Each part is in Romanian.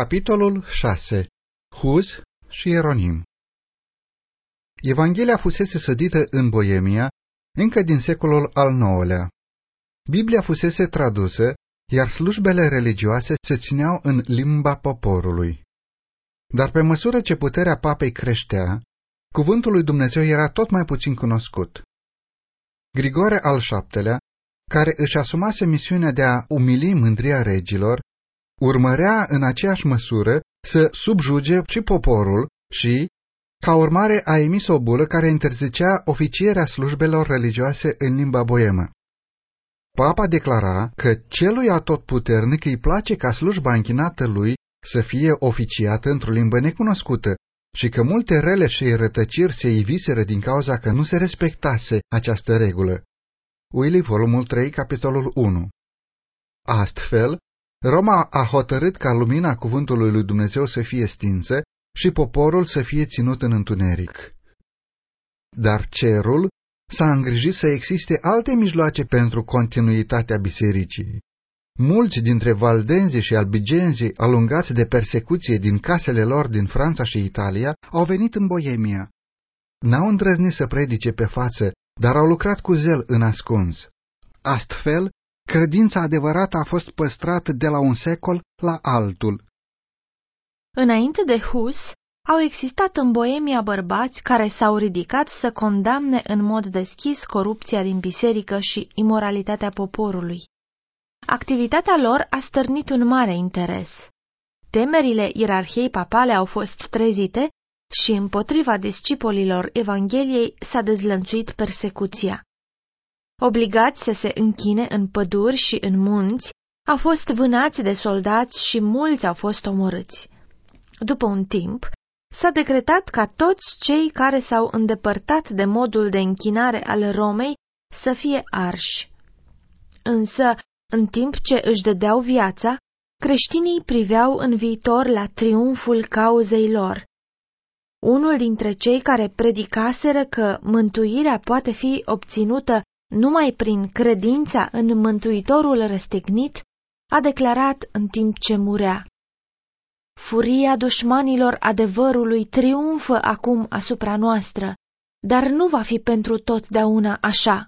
Capitolul 6. Huz și Ieronim Evanghelia fusese sădită în Boemia încă din secolul al IX-lea. Biblia fusese tradusă, iar slujbele religioase se țineau în limba poporului. Dar pe măsură ce puterea papei creștea, cuvântul lui Dumnezeu era tot mai puțin cunoscut. Grigore al VII-lea, care își asumase misiunea de a umili mândria regilor, urmărea în aceeași măsură să subjuge și poporul și, ca urmare, a emis o bulă care interzicea oficierea slujbelor religioase în limba boemă. Papa declara că celui atotputernic îi place ca slujba închinată lui să fie oficiată într-o limbă necunoscută și că multe rele și rătăciri se iviseră din cauza că nu se respectase această regulă. Willy, volumul 3, capitolul 1 Astfel, Roma a hotărât ca lumina cuvântului lui Dumnezeu să fie stinsă și poporul să fie ținut în întuneric. Dar cerul s-a îngrijit să existe alte mijloace pentru continuitatea bisericii. Mulți dintre valdenzii și albigenzii, alungați de persecuție din casele lor din Franța și Italia, au venit în Boemia. N-au îndrăznit să predice pe față, dar au lucrat cu zel în ascuns. Astfel, Credința adevărată a fost păstrată de la un secol la altul. Înainte de Hus, au existat în Boemia bărbați care s-au ridicat să condamne în mod deschis corupția din biserică și imoralitatea poporului. Activitatea lor a stârnit un mare interes. Temerile ierarhiei papale au fost trezite și împotriva discipolilor Evangheliei s-a dezlănțuit persecuția obligați să se închine în păduri și în munți, au fost vânați de soldați și mulți au fost omorâți. După un timp, s-a decretat ca toți cei care s-au îndepărtat de modul de închinare al Romei să fie arși. Însă, în timp ce își dădeau viața, creștinii priveau în viitor la triumful cauzei lor. Unul dintre cei care predicaseră că mântuirea poate fi obținută numai prin credința în Mântuitorul răstignit, a declarat în timp ce murea. Furia dușmanilor adevărului triumfă acum asupra noastră, dar nu va fi pentru totdeauna așa.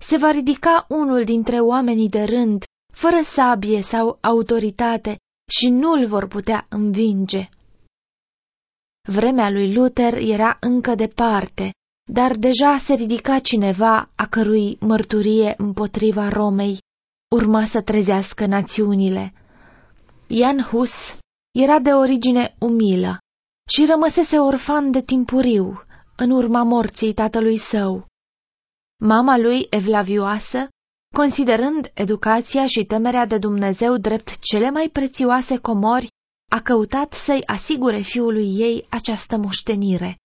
Se va ridica unul dintre oamenii de rând, fără sabie sau autoritate, și nu-l vor putea învinge. Vremea lui Luther era încă departe, dar deja se ridica cineva a cărui mărturie împotriva Romei urma să trezească națiunile. Ian Hus era de origine umilă și rămăsese orfan de timpuriu în urma morții tatălui său. Mama lui, evlavioasă, considerând educația și temerea de Dumnezeu drept cele mai prețioase comori, a căutat să-i asigure fiului ei această moștenire.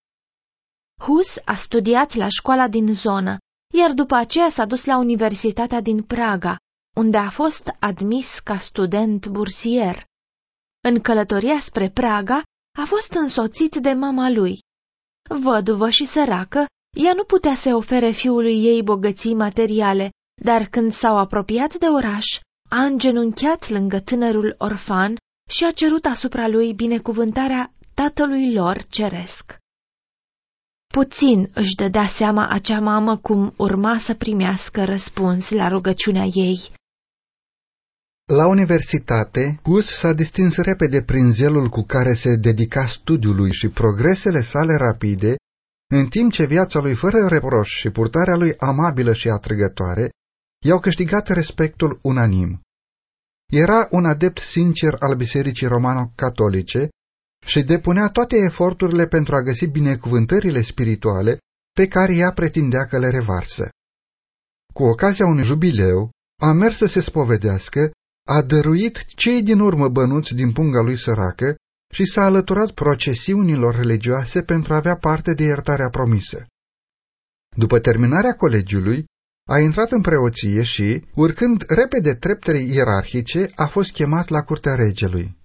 Hus a studiat la școala din zonă, iar după aceea s-a dus la Universitatea din Praga, unde a fost admis ca student bursier. În călătoria spre Praga a fost însoțit de mama lui. Văduvă și săracă, ea nu putea să ofere fiului ei bogății materiale, dar când s-au apropiat de oraș, a îngenunchiat lângă tânărul orfan și a cerut asupra lui binecuvântarea tatălui lor ceresc. Puțin își dădea seama acea mamă cum urma să primească răspuns la rugăciunea ei. La universitate, Gus s-a distins repede prin zelul cu care se dedica studiului și progresele sale rapide, în timp ce viața lui fără reproș și purtarea lui amabilă și atrăgătoare i-au câștigat respectul unanim. Era un adept sincer al Bisericii Romano-Catolice și depunea toate eforturile pentru a găsi binecuvântările spirituale pe care ea pretindea că le revarsă. Cu ocazia unui jubileu, a mers să se spovedească, a dăruit cei din urmă bănuți din punga lui săracă și s-a alăturat procesiunilor religioase pentru a avea parte de iertarea promisă. După terminarea colegiului, a intrat în preoție și, urcând repede treptele ierarhice, a fost chemat la curtea regelui.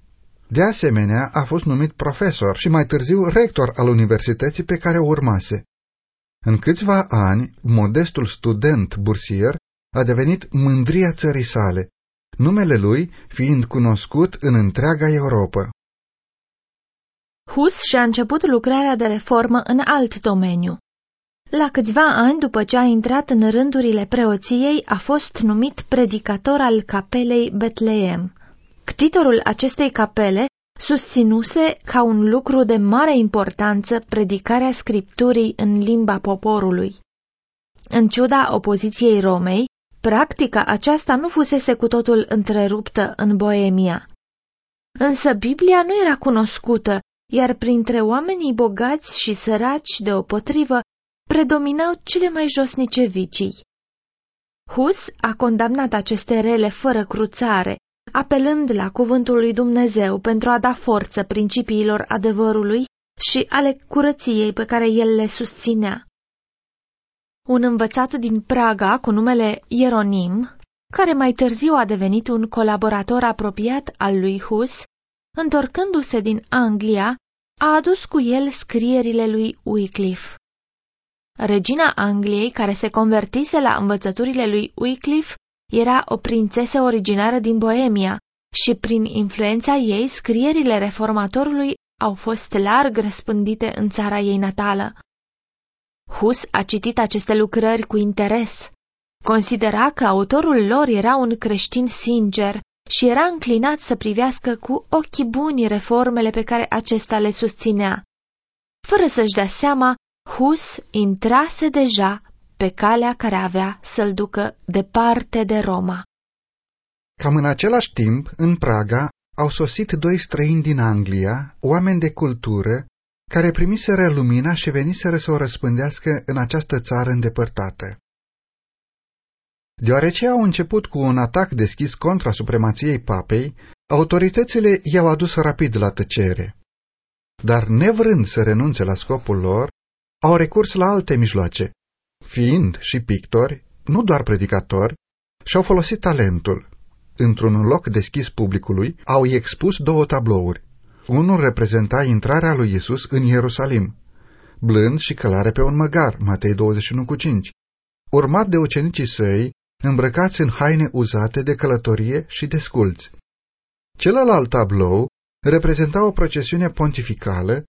De asemenea, a fost numit profesor și mai târziu rector al universității pe care o urmase. În câțiva ani, modestul student bursier a devenit mândria țării sale, numele lui fiind cunoscut în întreaga Europa. Hus și-a început lucrarea de reformă în alt domeniu. La câțiva ani după ce a intrat în rândurile preoției, a fost numit predicator al capelei Betleem. Ctitorul acestei capele susținuse ca un lucru de mare importanță predicarea scripturii în limba poporului. În ciuda opoziției Romei, practica aceasta nu fusese cu totul întreruptă în Boemia. Însă Biblia nu era cunoscută, iar printre oamenii bogați și săraci deopotrivă predominau cele mai josnice vicii. Hus a condamnat aceste rele fără cruțare, apelând la cuvântul lui Dumnezeu pentru a da forță principiilor adevărului și ale curăției pe care el le susținea. Un învățat din Praga cu numele Ieronim, care mai târziu a devenit un colaborator apropiat al lui Hus, întorcându-se din Anglia, a adus cu el scrierile lui Wycliffe. Regina Angliei, care se convertise la învățăturile lui Wycliffe, era o prințesă originară din Boemia și prin influența ei scrierile reformatorului au fost larg răspândite în țara ei natală. Hus a citit aceste lucrări cu interes. Considera că autorul lor era un creștin sincer și era înclinat să privească cu ochii buni reformele pe care acesta le susținea. Fără să-și dea seama, Hus intrase deja pe calea care avea să-l ducă departe de Roma. Cam în același timp, în Praga, au sosit doi străini din Anglia, oameni de cultură, care primiseră lumina și veniseră să o răspândească în această țară îndepărtată. Deoarece au început cu un atac deschis contra supremației papei, autoritățile i-au adus rapid la tăcere. Dar nevrând să renunțe la scopul lor, au recurs la alte mijloace, fiind și pictori, nu doar predicatori, și-au folosit talentul. Într-un loc deschis publicului, au expus două tablouri. Unul reprezenta intrarea lui Isus în Ierusalim, blând și călare pe un măgar, Matei 21,5, urmat de ucenicii săi, îmbrăcați în haine uzate de călătorie și de sculți. Celălalt tablou reprezenta o procesiune pontificală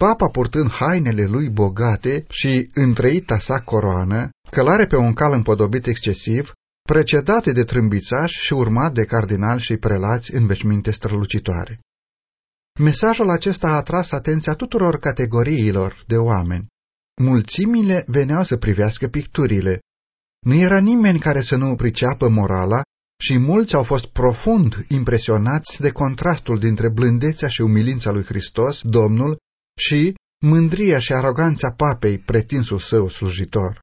Papa purtând hainele lui bogate și întreita sa coroană, călare pe un cal împodobit excesiv, precedate de trâmbițași și urmat de cardinali și prelați în veșminte strălucitoare. Mesajul acesta a atras atenția tuturor categoriilor de oameni. Mulțimile veneau să privească picturile. Nu era nimeni care să nu priceapă morala și mulți au fost profund impresionați de contrastul dintre blândețea și umilința lui Hristos, Domnul, și mândria și aroganța papei pretinsul său slujitor.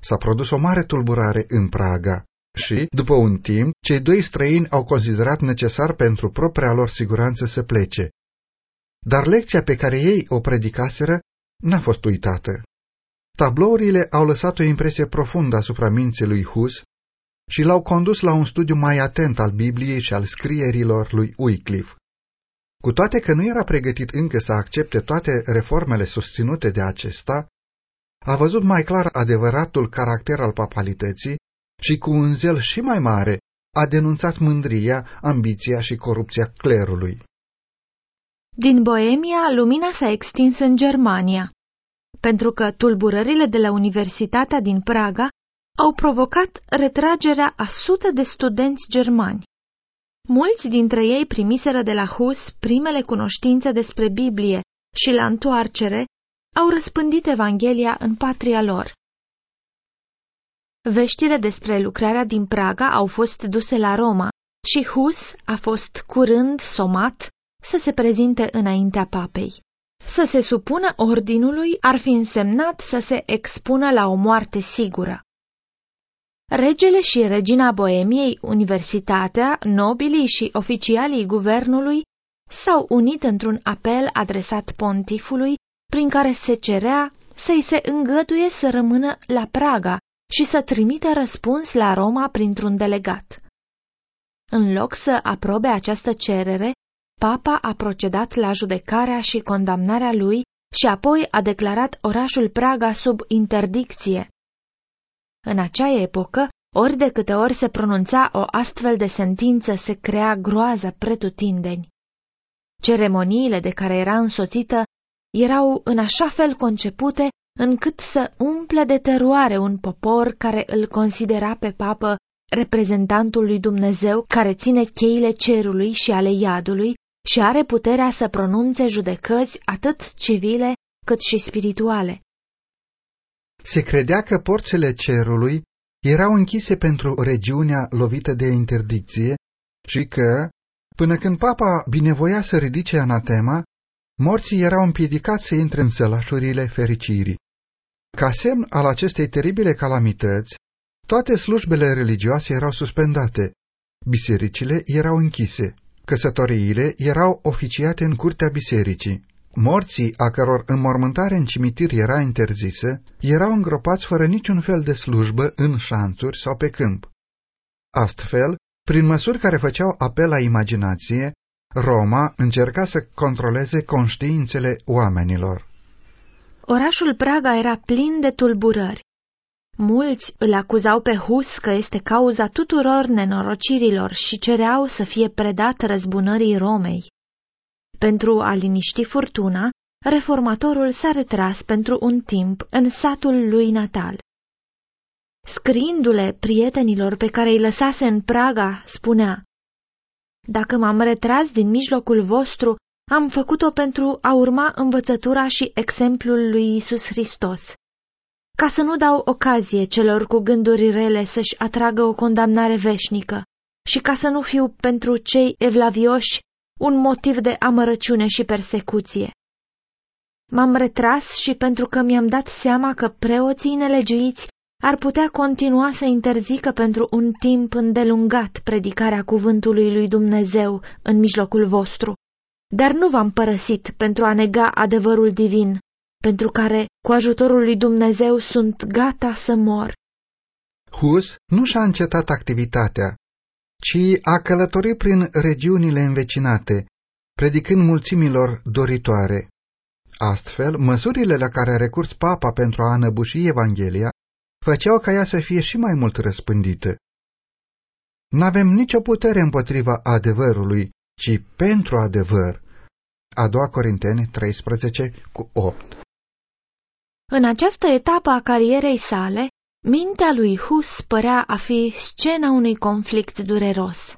S-a produs o mare tulburare în Praga și, după un timp, cei doi străini au considerat necesar pentru propria lor siguranță să plece. Dar lecția pe care ei o predicaseră n-a fost uitată. Tablourile au lăsat o impresie profundă asupra minții lui Hus și l-au condus la un studiu mai atent al Bibliei și al scrierilor lui Wycliffe. Cu toate că nu era pregătit încă să accepte toate reformele susținute de acesta, a văzut mai clar adevăratul caracter al papalității și cu un zel și mai mare a denunțat mândria, ambiția și corupția clerului. Din Boemia, lumina s-a extins în Germania, pentru că tulburările de la Universitatea din Praga au provocat retragerea a sute de studenți germani. Mulți dintre ei primiseră de la Hus primele cunoștințe despre Biblie și la întoarcere au răspândit Evanghelia în patria lor. Veștile despre lucrarea din Praga au fost duse la Roma și Hus a fost curând somat să se prezinte înaintea papei. Să se supună ordinului ar fi însemnat să se expună la o moarte sigură. Regele și regina Boemiei, universitatea, nobilii și oficialii guvernului s-au unit într-un apel adresat pontifului prin care se cerea să-i se îngăduie să rămână la Praga și să trimite răspuns la Roma printr-un delegat. În loc să aprobe această cerere, papa a procedat la judecarea și condamnarea lui și apoi a declarat orașul Praga sub interdicție. În acea epocă, ori de câte ori se pronunța o astfel de sentință, se crea groază pretutindeni. Ceremoniile de care era însoțită erau în așa fel concepute încât să umple de teroare un popor care îl considera pe papă reprezentantul lui Dumnezeu care ține cheile cerului și ale iadului și are puterea să pronunțe judecăți atât civile cât și spirituale. Se credea că porțile cerului erau închise pentru regiunea lovită de interdicție și că, până când papa binevoia să ridice anatema, morții erau împiedicați să intre în sălașurile fericirii. Ca semn al acestei teribile calamități, toate slujbele religioase erau suspendate, bisericile erau închise, căsătoriile erau oficiate în curtea bisericii. Morții, a căror înmormântare în cimitir era interzisă, erau îngropați fără niciun fel de slujbă în șanțuri sau pe câmp. Astfel, prin măsuri care făceau apel la imaginație, Roma încerca să controleze conștiințele oamenilor. Orașul Praga era plin de tulburări. Mulți îl acuzau pe Hus că este cauza tuturor nenorocirilor și cereau să fie predat răzbunării Romei. Pentru a liniști furtuna, reformatorul s-a retras pentru un timp în satul lui natal. Scriindu-le prietenilor pe care îi lăsase în Praga, spunea Dacă m-am retras din mijlocul vostru, am făcut-o pentru a urma învățătura și exemplul lui Isus Hristos, ca să nu dau ocazie celor cu gânduri rele să-și atragă o condamnare veșnică și ca să nu fiu pentru cei evlavioși un motiv de amărăciune și persecuție. M-am retras și pentru că mi-am dat seama că preoții nelegiuiți ar putea continua să interzică pentru un timp îndelungat predicarea cuvântului lui Dumnezeu în mijlocul vostru. Dar nu v-am părăsit pentru a nega adevărul divin, pentru care, cu ajutorul lui Dumnezeu, sunt gata să mor. Hus nu și-a încetat activitatea, ci a călătorit prin regiunile învecinate, predicând mulțimilor doritoare. Astfel, măsurile la care a recurs papa pentru a înăbuși Evanghelia făceau ca ea să fie și mai mult răspândită. N-avem nicio putere împotriva adevărului, ci pentru adevăr. A doua Corinteni 13 cu 8 În această etapă a carierei sale, mintea lui Hus părea a fi scena unui conflict dureros.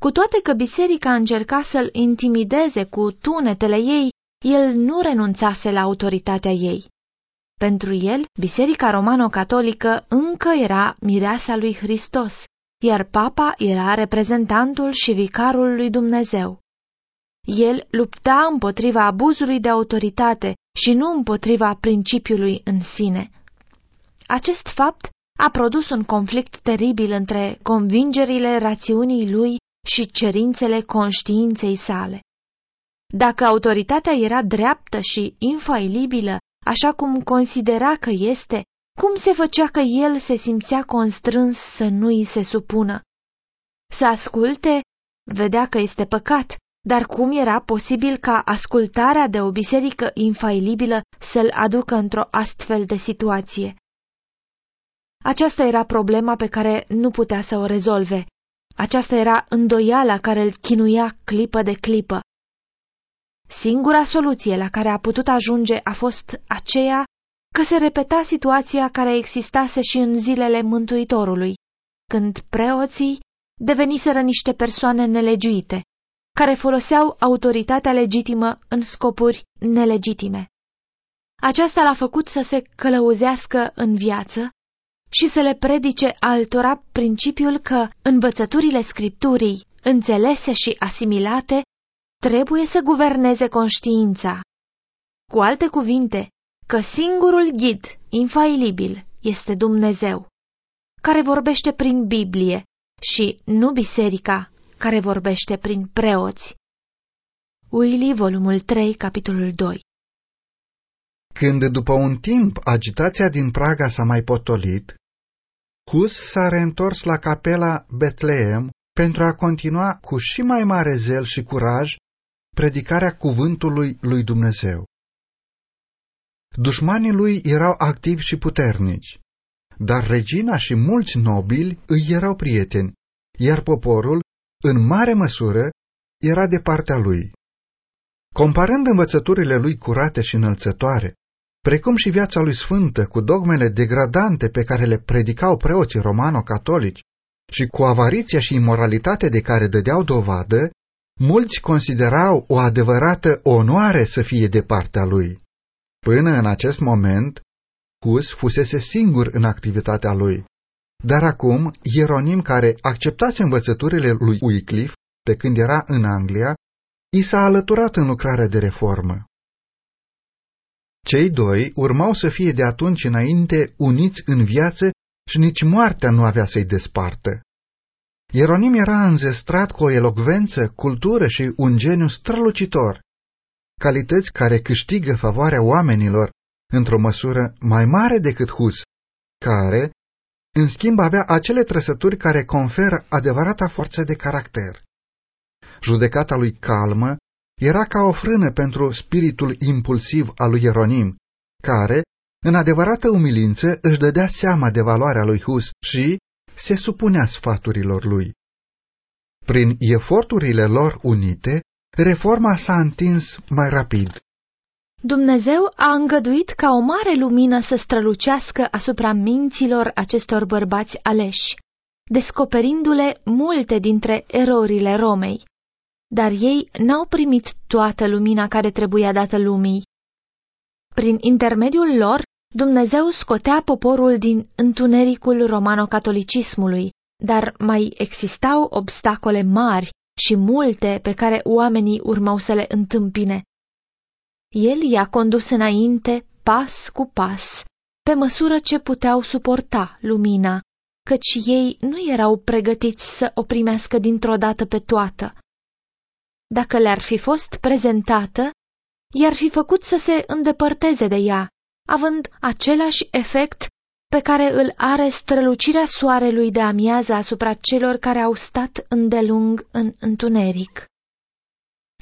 Cu toate că biserica încerca să-l intimideze cu tunetele ei, el nu renunțase la autoritatea ei. Pentru el, Biserica Romano-Catolică încă era mireasa lui Hristos, iar papa era reprezentantul și vicarul lui Dumnezeu. El lupta împotriva abuzului de autoritate și nu împotriva principiului în sine. Acest fapt a produs un conflict teribil între convingerile rațiunii lui și cerințele conștiinței sale. Dacă autoritatea era dreaptă și infailibilă, așa cum considera că este, cum se făcea că el se simțea constrâns să nu îi se supună? Să asculte, vedea că este păcat, dar cum era posibil ca ascultarea de o biserică infailibilă să-l aducă într-o astfel de situație? Aceasta era problema pe care nu putea să o rezolve. Aceasta era îndoiala care îl chinuia clipă de clipă. Singura soluție la care a putut ajunge a fost aceea că se repeta situația care existase și în zilele Mântuitorului, când preoții deveniseră niște persoane nelegiuite, care foloseau autoritatea legitimă în scopuri nelegitime. Aceasta l-a făcut să se călăuzească în viață și să le predice altora principiul că învățăturile scripturii, înțelese și asimilate, trebuie să guverneze conștiința. Cu alte cuvinte, că singurul ghid infailibil este Dumnezeu, care vorbește prin Biblie și nu biserica, care vorbește prin preoți. Willy, volumul 3, capitolul 2 Când după un timp agitația din Praga s-a mai potolit, Hus s-a reîntors la capela Betleem pentru a continua cu și mai mare zel și curaj predicarea cuvântului lui Dumnezeu. Dușmanii lui erau activi și puternici, dar regina și mulți nobili îi erau prieteni, iar poporul, în mare măsură, era de partea lui. Comparând învățăturile lui curate și înălțătoare, precum și viața lui sfântă cu dogmele degradante pe care le predicau preoții romano-catolici și cu avariția și imoralitatea de care dădeau dovadă, mulți considerau o adevărată onoare să fie de partea lui. Până în acest moment, Hus fusese singur în activitatea lui, dar acum Ieronim, care acceptase învățăturile lui Wycliffe pe când era în Anglia, i s-a alăturat în lucrarea de reformă. Cei doi urmau să fie de atunci înainte uniți în viață și nici moartea nu avea să-i despartă. Ieronim era înzestrat cu o elocvență, cultură și un geniu strălucitor, calități care câștigă favoarea oamenilor într-o măsură mai mare decât Hus, care, în schimb, avea acele trăsături care conferă adevărata forță de caracter. Judecata lui calmă era ca o frână pentru spiritul impulsiv al lui Ieronim, care, în adevărată umilință, își dădea seama de valoarea lui Hus și se supunea sfaturilor lui. Prin eforturile lor unite, reforma s-a întins mai rapid. Dumnezeu a îngăduit ca o mare lumină să strălucească asupra minților acestor bărbați aleși, descoperindu-le multe dintre erorile Romei. Dar ei n-au primit toată lumina care trebuia dată lumii. Prin intermediul lor, Dumnezeu scotea poporul din întunericul romano-catolicismului, dar mai existau obstacole mari și multe pe care oamenii urmau să le întâmpine. El i-a condus înainte, pas cu pas, pe măsură ce puteau suporta lumina, căci ei nu erau pregătiți să o primească dintr-o dată pe toată. Dacă le-ar fi fost prezentată, i-ar fi făcut să se îndepărteze de ea, având același efect pe care îl are strălucirea soarelui de amiază asupra celor care au stat îndelung în întuneric.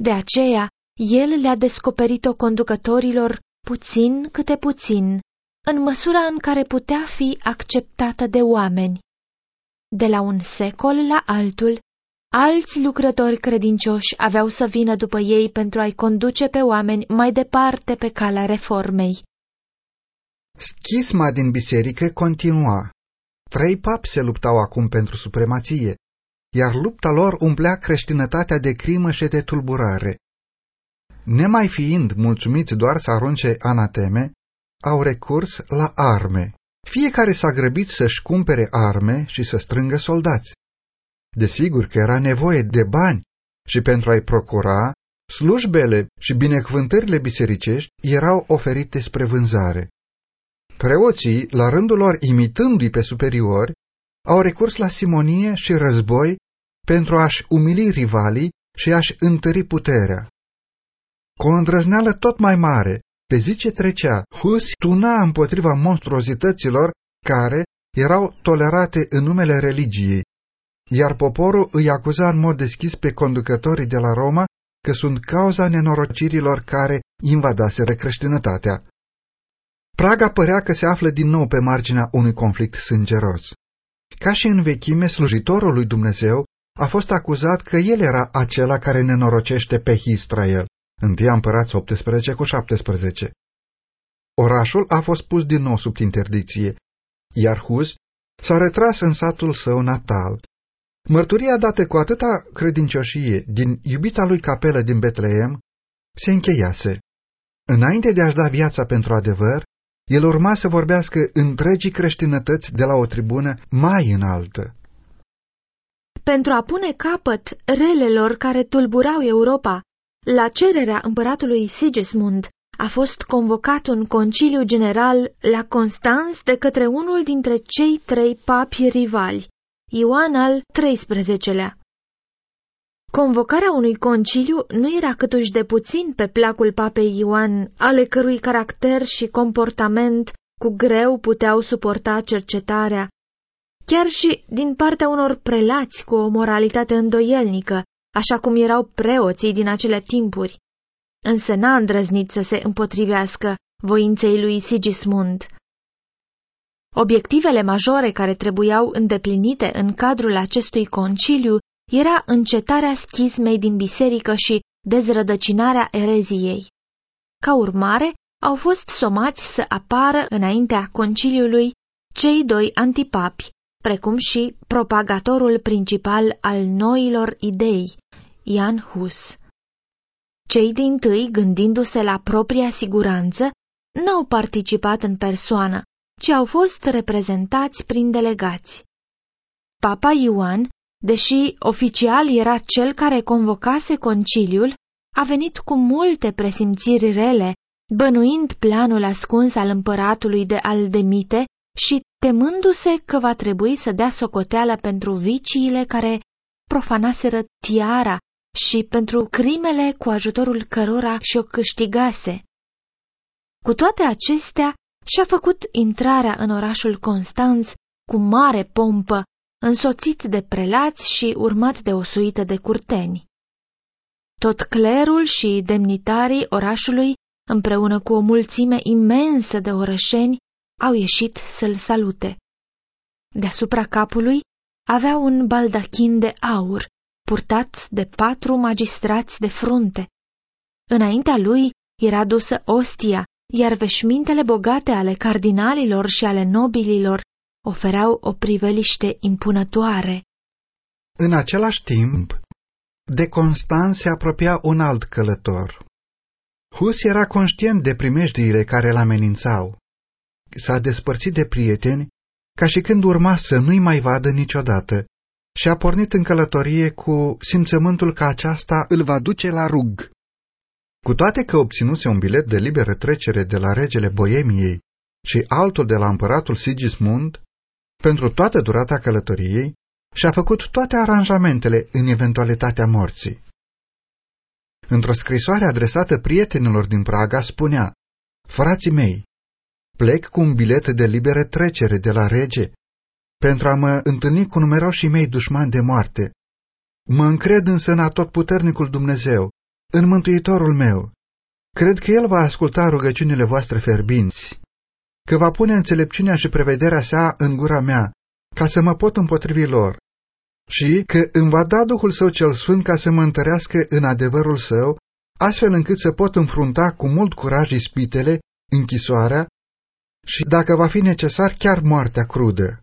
De aceea, el le-a descoperit-o conducătorilor puțin câte puțin, în măsura în care putea fi acceptată de oameni. De la un secol la altul, alți lucrători credincioși aveau să vină după ei pentru a-i conduce pe oameni mai departe pe calea reformei. Schisma din biserică continua. Trei papi se luptau acum pentru supremație, iar lupta lor umplea creștinătatea de crimă și de tulburare. Nemai fiind mulțumiți doar să arunce anateme, au recurs la arme. Fiecare s-a grăbit să-și cumpere arme și să strângă soldați. Desigur că era nevoie de bani și pentru a-i procura, slujbele și binecuvântările bisericești erau oferite spre vânzare. Preoții, la rândul lor imitându-i pe superiori, au recurs la simonie și război pentru a-și umili rivalii și a-și întări puterea. Cu o îndrăzneală tot mai mare, pe zi ce trecea, Hus tuna împotriva monstruozităților care erau tolerate în numele religiei, iar poporul îi acuza în mod deschis pe conducătorii de la Roma că sunt cauza nenorocirilor care invadaseră creștinătatea. Praga părea că se află din nou pe marginea unui conflict sângeros. Ca și în vechime, slujitorul lui Dumnezeu a fost acuzat că el era acela care nenorocește pe Israel. 1 Împărați 18 cu 17. Orașul a fost pus din nou sub interdicție, iar Hus s-a retras în satul său natal. Mărturia dată cu atâta credincioșie din iubita lui capelă din Betleem se încheiase. Înainte de a-și da viața pentru adevăr, el urma să vorbească întregii creștinătăți de la o tribună mai înaltă. Pentru a pune capăt relelor care tulburau Europa, la cererea împăratului Sigismund a fost convocat un conciliu general la Constanț de către unul dintre cei trei papi rivali, Ioan al XIII-lea. Convocarea unui conciliu nu era câtuși de puțin pe placul papei Ioan, ale cărui caracter și comportament cu greu puteau suporta cercetarea, chiar și din partea unor prelați cu o moralitate îndoielnică, așa cum erau preoții din acele timpuri. Însă n-a îndrăznit să se împotrivească voinței lui Sigismund. Obiectivele majore care trebuiau îndeplinite în cadrul acestui conciliu era încetarea schismei din biserică și dezrădăcinarea ereziei. Ca urmare, au fost somați să apară înaintea conciliului cei doi antipapi, precum și propagatorul principal al noilor idei, Ian Hus. Cei din tâi, gândindu-se la propria siguranță, n-au participat în persoană, ci au fost reprezentați prin delegați. Papa Ioan, deși oficial era cel care convocase conciliul, a venit cu multe presimțiri rele, bănuind planul ascuns al împăratului de Aldemite și temându-se că va trebui să dea socoteală pentru viciile care profanaseră tiara și pentru crimele cu ajutorul cărora și-o câștigase. Cu toate acestea, și-a făcut intrarea în orașul Constanț cu mare pompă, însoțit de prelați și urmat de o suită de curteni. Tot clerul și demnitarii orașului, împreună cu o mulțime imensă de orășeni, au ieșit să-l salute. Deasupra capului avea un baldachin de aur, purtat de patru magistrați de frunte. Înaintea lui era dusă ostia, iar veșmintele bogate ale cardinalilor și ale nobililor ofereau o priveliște impunătoare. În același timp, de Constant se apropia un alt călător. Hus era conștient de primejdiile care îl amenințau. S-a despărțit de prieteni ca și când urma să nu-i mai vadă niciodată și a pornit în călătorie cu simțământul că aceasta îl va duce la rug. Cu toate că obținuse un bilet de liberă trecere de la regele Boemiei și altul de la împăratul Sigismund, pentru toată durata călătoriei, și-a făcut toate aranjamentele în eventualitatea morții. Într-o scrisoare adresată prietenilor din Praga spunea, Frații mei, plec cu un bilet de liberă trecere de la rege pentru a mă întâlni cu numeroșii mei dușmani de moarte. Mă încred însă în atotputernicul Dumnezeu, în Mântuitorul meu. Cred că El va asculta rugăciunile voastre ferbinți, că va pune înțelepciunea și prevederea sa în gura mea, ca să mă pot împotrivi lor, și că îmi va da Duhul Său cel Sfânt ca să mă întărească în adevărul Său, astfel încât să pot înfrunta cu mult curaj ispitele, închisoarea și, dacă va fi necesar, chiar moartea crudă.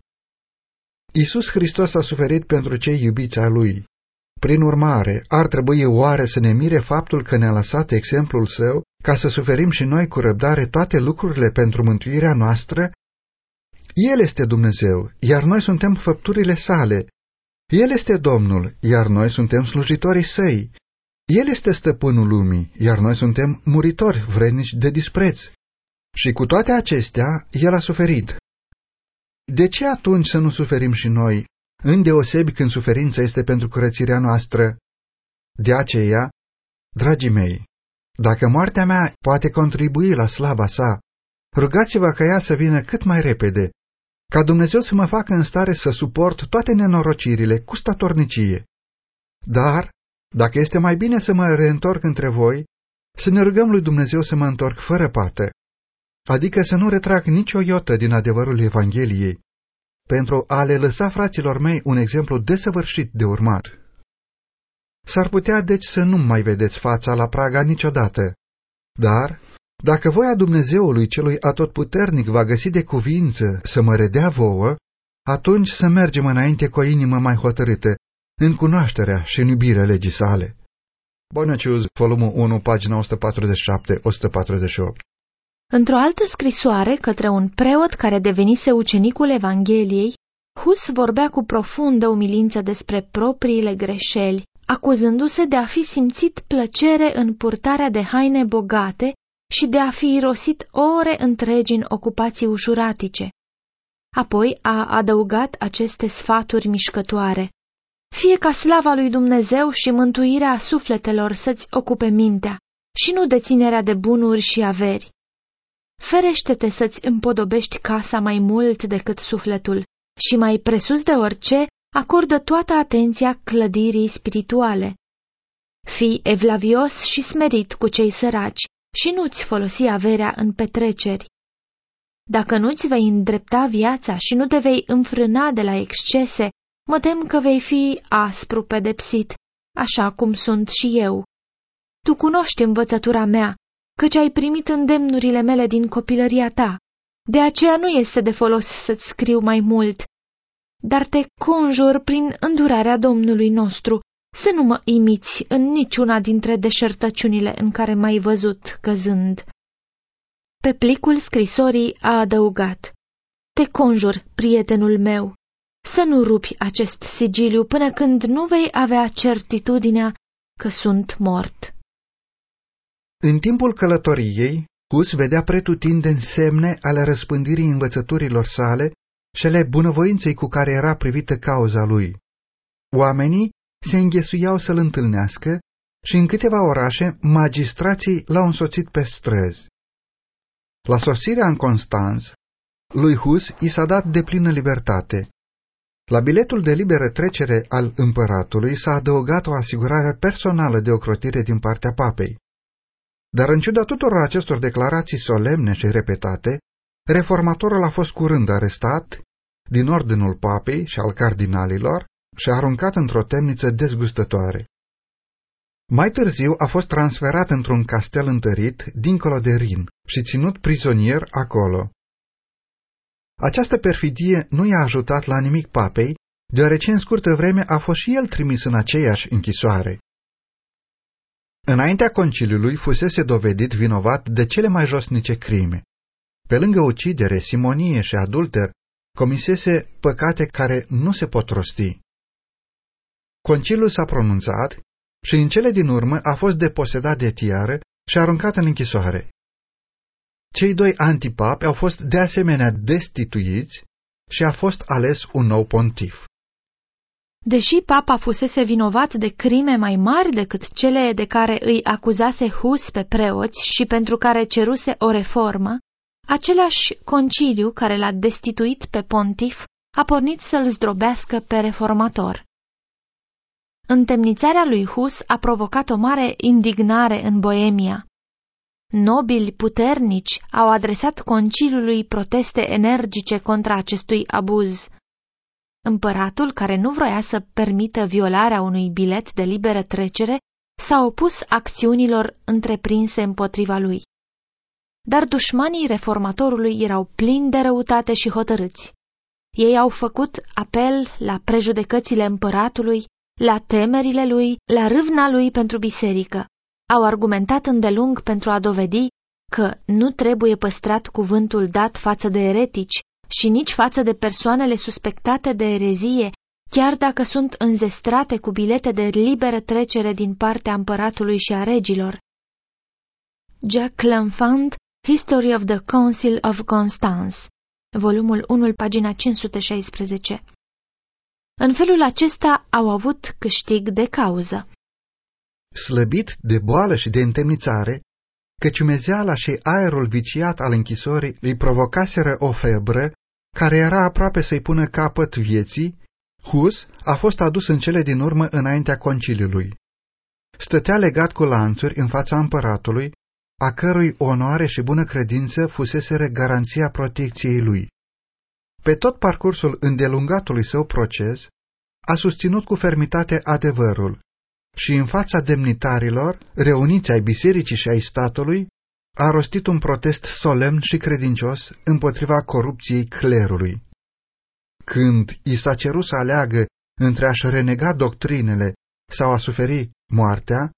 Isus Hristos a suferit pentru cei iubiți a Lui. Prin urmare, ar trebui oare să ne mire faptul că ne-a lăsat exemplul Său ca să suferim și noi cu răbdare toate lucrurile pentru mântuirea noastră? El este Dumnezeu, iar noi suntem făpturile sale, el este Domnul, iar noi suntem slujitorii săi. El este stăpânul lumii, iar noi suntem muritori, vrednici de dispreț. Și cu toate acestea, El a suferit. De ce atunci să nu suferim și noi, îndeosebi când suferința este pentru curățirea noastră? De aceea, dragii mei, dacă moartea mea poate contribui la slava sa, rugați-vă ca ea să vină cât mai repede, ca Dumnezeu să mă facă în stare să suport toate nenorocirile cu statornicie. Dar, dacă este mai bine să mă reîntorc între voi, să ne rugăm lui Dumnezeu să mă întorc fără pată, adică să nu retrag nicio iotă din adevărul Evangheliei, pentru a le lăsa fraților mei un exemplu desăvârșit de urmat. S-ar putea deci să nu mai vedeți fața la Praga niciodată, dar dacă voia Dumnezeului celui atotputernic va găsi de cuvință să mă redea vouă, atunci să mergem înainte cu o inimă mai hotărâtă, în cunoașterea și în iubirea legii sale. Boneciuz, volumul 1, pagina 147-148 Într-o altă scrisoare către un preot care devenise ucenicul Evangheliei, Hus vorbea cu profundă umilință despre propriile greșeli, acuzându-se de a fi simțit plăcere în purtarea de haine bogate și de a fi irosit ore întregi în ocupații ușuratice. Apoi a adăugat aceste sfaturi mișcătoare. Fie ca slava lui Dumnezeu și mântuirea sufletelor să-ți ocupe mintea și nu deținerea de bunuri și averi. Ferește-te să-ți împodobești casa mai mult decât sufletul și mai presus de orice, acordă toată atenția clădirii spirituale. Fii evlavios și smerit cu cei săraci și nu-ți folosi averea în petreceri. Dacă nu-ți vei îndrepta viața și nu te vei înfrâna de la excese, mă tem că vei fi aspru pedepsit, așa cum sunt și eu. Tu cunoști învățătura mea, căci ai primit îndemnurile mele din copilăria ta. De aceea nu este de folos să-ți scriu mai mult, dar te conjur prin îndurarea Domnului nostru să nu mă imiți în niciuna dintre deșertăciunile în care m-ai văzut căzând. Pe plicul scrisorii a adăugat, Te conjur, prietenul meu, să nu rupi acest sigiliu până când nu vei avea certitudinea că sunt mort. În timpul călătoriei, Hus vedea pretutindeni semne ale răspândirii învățăturilor sale și ale bunăvoinței cu care era privită cauza lui. Oamenii se înghesuiau să-l întâlnească și în câteva orașe magistrații l-au însoțit pe străzi. La sosirea în Constanț, lui Hus i s-a dat de plină libertate. La biletul de liberă trecere al împăratului s-a adăugat o asigurare personală de ocrotire din partea papei. Dar în ciuda tuturor acestor declarații solemne și repetate, reformatorul a fost curând arestat din ordinul papei și al cardinalilor și aruncat într-o temniță dezgustătoare. Mai târziu a fost transferat într-un castel întărit dincolo de Rin și ținut prizonier acolo. Această perfidie nu i-a ajutat la nimic papei, deoarece în scurtă vreme a fost și el trimis în aceeași închisoare. Înaintea conciliului fusese dovedit vinovat de cele mai josnice crime. Pe lângă ucidere, simonie și adulter, comisese păcate care nu se pot rosti. Conciliul s-a pronunțat și în cele din urmă a fost deposedat de tiară și aruncat în închisoare. Cei doi antipapi au fost de asemenea destituiți și a fost ales un nou pontif. Deși papa fusese vinovat de crime mai mari decât cele de care îi acuzase Hus pe preoți și pentru care ceruse o reformă, același conciliu care l-a destituit pe pontif a pornit să-l zdrobească pe reformator. Întemnițarea lui Hus a provocat o mare indignare în Boemia. Nobili puternici au adresat conciliului proteste energice contra acestui abuz. Împăratul, care nu vroia să permită violarea unui bilet de liberă trecere, s-a opus acțiunilor întreprinse împotriva lui. Dar dușmanii reformatorului erau plini de răutate și hotărâți. Ei au făcut apel la prejudecățile împăratului, la temerile lui, la râvna lui pentru biserică. Au argumentat îndelung pentru a dovedi că nu trebuie păstrat cuvântul dat față de eretici și nici față de persoanele suspectate de erezie, chiar dacă sunt înzestrate cu bilete de liberă trecere din partea împăratului și a regilor. Jack L'Enfant, History of the Council of Constance, volumul 1, pagina 516 în felul acesta au avut câștig de cauză. Slăbit de boală și de întemnițare, căciumezeala și aerul viciat al închisorii îi provocaseră o febră care era aproape să-i pună capăt vieții, Hus a fost adus în cele din urmă înaintea conciliului. Stătea legat cu lanțuri în fața împăratului, a cărui onoare și bună credință fuseseră garanția protecției lui. Pe tot parcursul îndelungatului său proces, a susținut cu fermitate adevărul și în fața demnitarilor, reuniți ai bisericii și ai statului, a rostit un protest solemn și credincios împotriva corupției clerului. Când i s-a cerut să aleagă între a-și renega doctrinele sau a suferi moartea,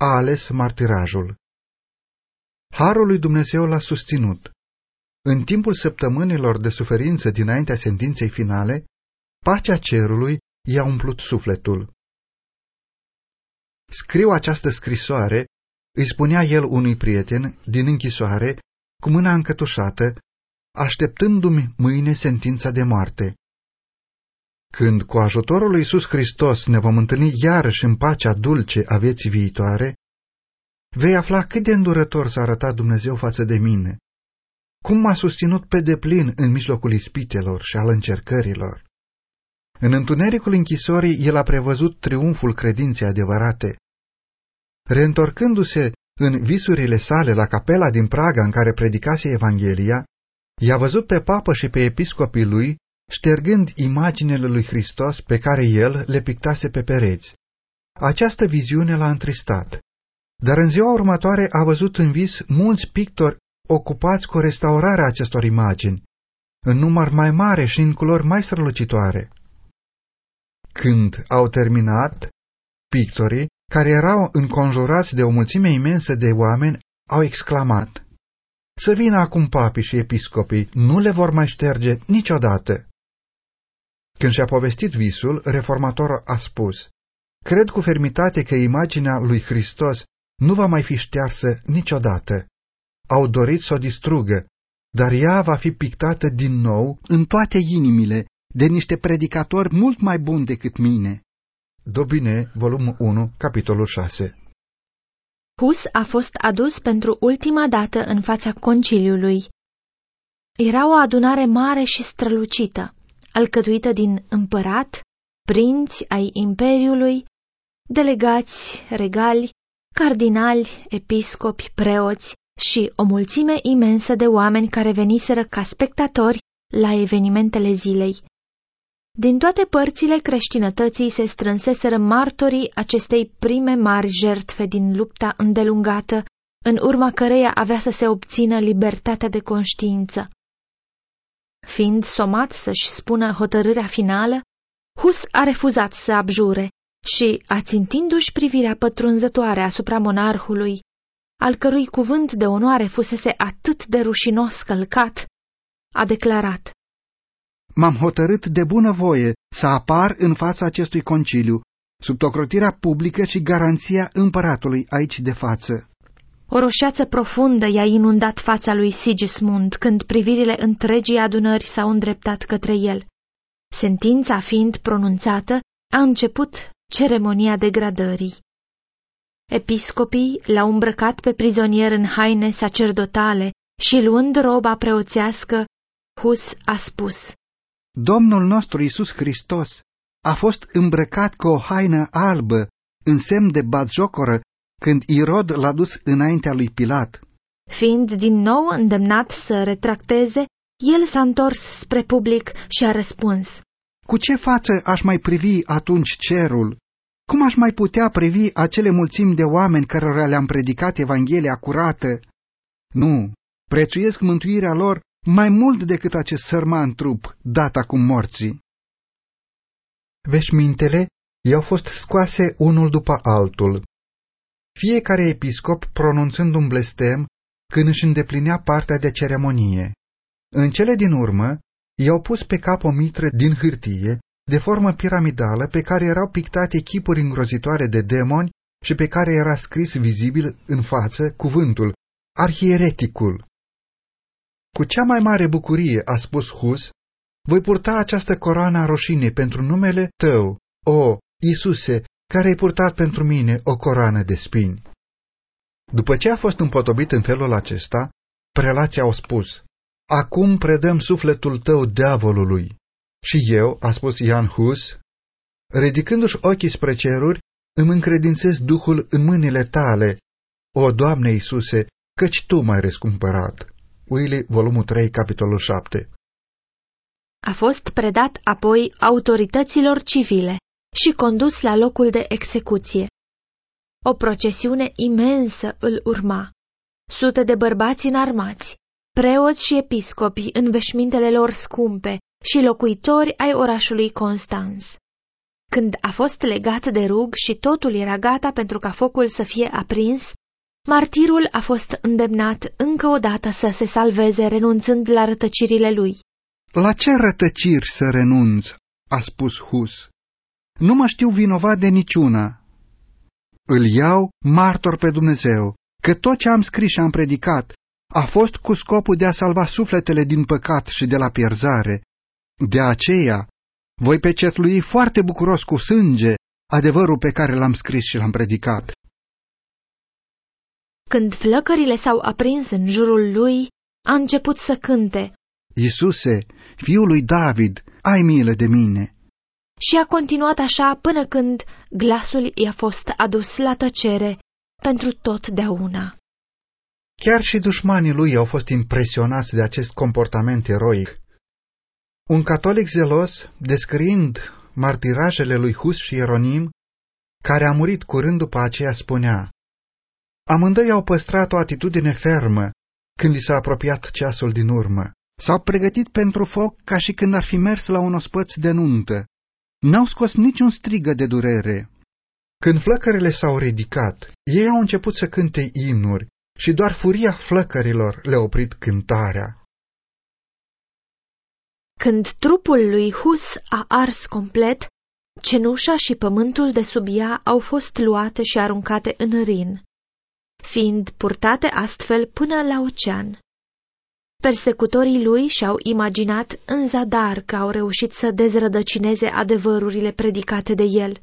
a ales martirajul. Harul lui Dumnezeu l-a susținut în timpul săptămânilor de suferință dinaintea sentinței finale, pacea cerului i-a umplut sufletul. Scriu această scrisoare, îi spunea el unui prieten din închisoare, cu mâna încătușată, așteptându-mi mâine sentința de moarte. Când cu ajutorul lui Iisus Hristos ne vom întâlni iarăși în pacea dulce a vieții viitoare, vei afla cât de îndurător s-a arătat Dumnezeu față de mine cum m-a susținut pe deplin în mijlocul ispitelor și al încercărilor. În întunericul închisorii, el a prevăzut triumful credinței adevărate. Reîntorcându-se în visurile sale la capela din Praga în care predicase Evanghelia, i-a văzut pe papă și pe episcopii lui ștergând imaginele lui Hristos pe care el le pictase pe pereți. Această viziune l-a întristat. dar în ziua următoare a văzut în vis mulți pictori ocupați cu restaurarea acestor imagini, în număr mai mare și în culori mai strălucitoare. Când au terminat, pictorii, care erau înconjurați de o mulțime imensă de oameni, au exclamat, Să vină acum papii și episcopii, nu le vor mai șterge niciodată. Când și-a povestit visul, reformatorul a spus, Cred cu fermitate că imaginea lui Hristos nu va mai fi ștearsă niciodată. Au dorit să o distrugă, dar ea va fi pictată din nou în toate inimile de niște predicatori mult mai buni decât mine. Dobine, volumul 1, capitolul 6 Hus a fost adus pentru ultima dată în fața conciliului. Era o adunare mare și strălucită, alcătuită din împărat, prinți ai imperiului, delegați regali, cardinali, episcopi, preoți și o mulțime imensă de oameni care veniseră ca spectatori la evenimentele zilei. Din toate părțile creștinătății se strânseseră martorii acestei prime mari jertfe din lupta îndelungată, în urma căreia avea să se obțină libertatea de conștiință. Fiind somat să-și spună hotărârea finală, Hus a refuzat să abjure și, ațintindu-și privirea pătrunzătoare asupra monarhului, al cărui cuvânt de onoare fusese atât de rușinos călcat, a declarat M-am hotărât de bună voie să apar în fața acestui conciliu, sub tocrotirea publică și garanția împăratului aici de față. O roșeață profundă i-a inundat fața lui Sigismund când privirile întregii adunări s-au îndreptat către el. Sentința fiind pronunțată, a început ceremonia degradării. Episcopii l-au îmbrăcat pe prizonier în haine sacerdotale și, luând roba preoțească, Hus a spus, Domnul nostru Isus Hristos a fost îmbrăcat cu o haină albă, în semn de batjocoră, când Irod l-a dus înaintea lui Pilat. Fiind din nou îndemnat să retracteze, el s-a întors spre public și a răspuns. Cu ce față aș mai privi atunci cerul? Cum aș mai putea privi acele mulțimi de oameni cărora le-am predicat Evanghelia curată? Nu, prețuiesc mântuirea lor mai mult decât acest sărman trup dat acum morții. Veșmintele i-au fost scoase unul după altul, fiecare episcop pronunțând un blestem când își îndeplinea partea de ceremonie. În cele din urmă, i-au pus pe cap o mitră din hârtie, de formă piramidală, pe care erau pictate chipuri îngrozitoare de demoni și pe care era scris vizibil în față cuvântul Arhiereticul. Cu cea mai mare bucurie, a spus Hus, voi purta această coroană a roșinii pentru numele tău, o, Isuse, care ai purtat pentru mine o coroană de spini. După ce a fost împotobit în felul acesta, prelații au spus, Acum predăm sufletul tău diavolului. Și eu, a spus Ian Hus, ridicându-și ochii spre ceruri, îmi încredințez Duhul în mâinile tale, o, Doamne Iisuse, căci Tu m-ai răscumpărat. Willy, volumul 3, capitolul 7 A fost predat apoi autorităților civile și condus la locul de execuție. O procesiune imensă îl urma. Sute de bărbați înarmați, preoți și episcopi în veșmintele lor scumpe și locuitori ai orașului Constans. Când a fost legat de rug și totul era gata pentru ca focul să fie aprins, martirul a fost îndemnat încă o dată să se salveze renunțând la rătăcirile lui. La ce rătăciri să renunț? a spus Hus. Nu mă știu vinovat de niciuna. Îl iau martor pe Dumnezeu, că tot ce am scris și am predicat a fost cu scopul de a salva sufletele din păcat și de la pierzare. De aceea, voi pecetlui foarte bucuros cu sânge adevărul pe care l-am scris și l-am predicat. Când flăcările s-au aprins în jurul lui, a început să cânte. Iisuse, fiul lui David, ai milă de mine. Și a continuat așa până când glasul i-a fost adus la tăcere pentru totdeauna. Chiar și dușmanii lui au fost impresionați de acest comportament eroic. Un catolic zelos, descriind martirajele lui Hus și Ieronim, care a murit curând după aceea, spunea Amândoi au păstrat o atitudine fermă când li s-a apropiat ceasul din urmă. S-au pregătit pentru foc ca și când ar fi mers la un ospăț de nuntă. N-au scos niciun strigă de durere. Când flăcările s-au ridicat, ei au început să cânte imnuri și doar furia flăcărilor le-a oprit cântarea. Când trupul lui Hus a ars complet, cenușa și pământul de sub ea au fost luate și aruncate în Rin, fiind purtate astfel până la ocean. Persecutorii lui și-au imaginat în zadar că au reușit să dezrădăcineze adevărurile predicate de el.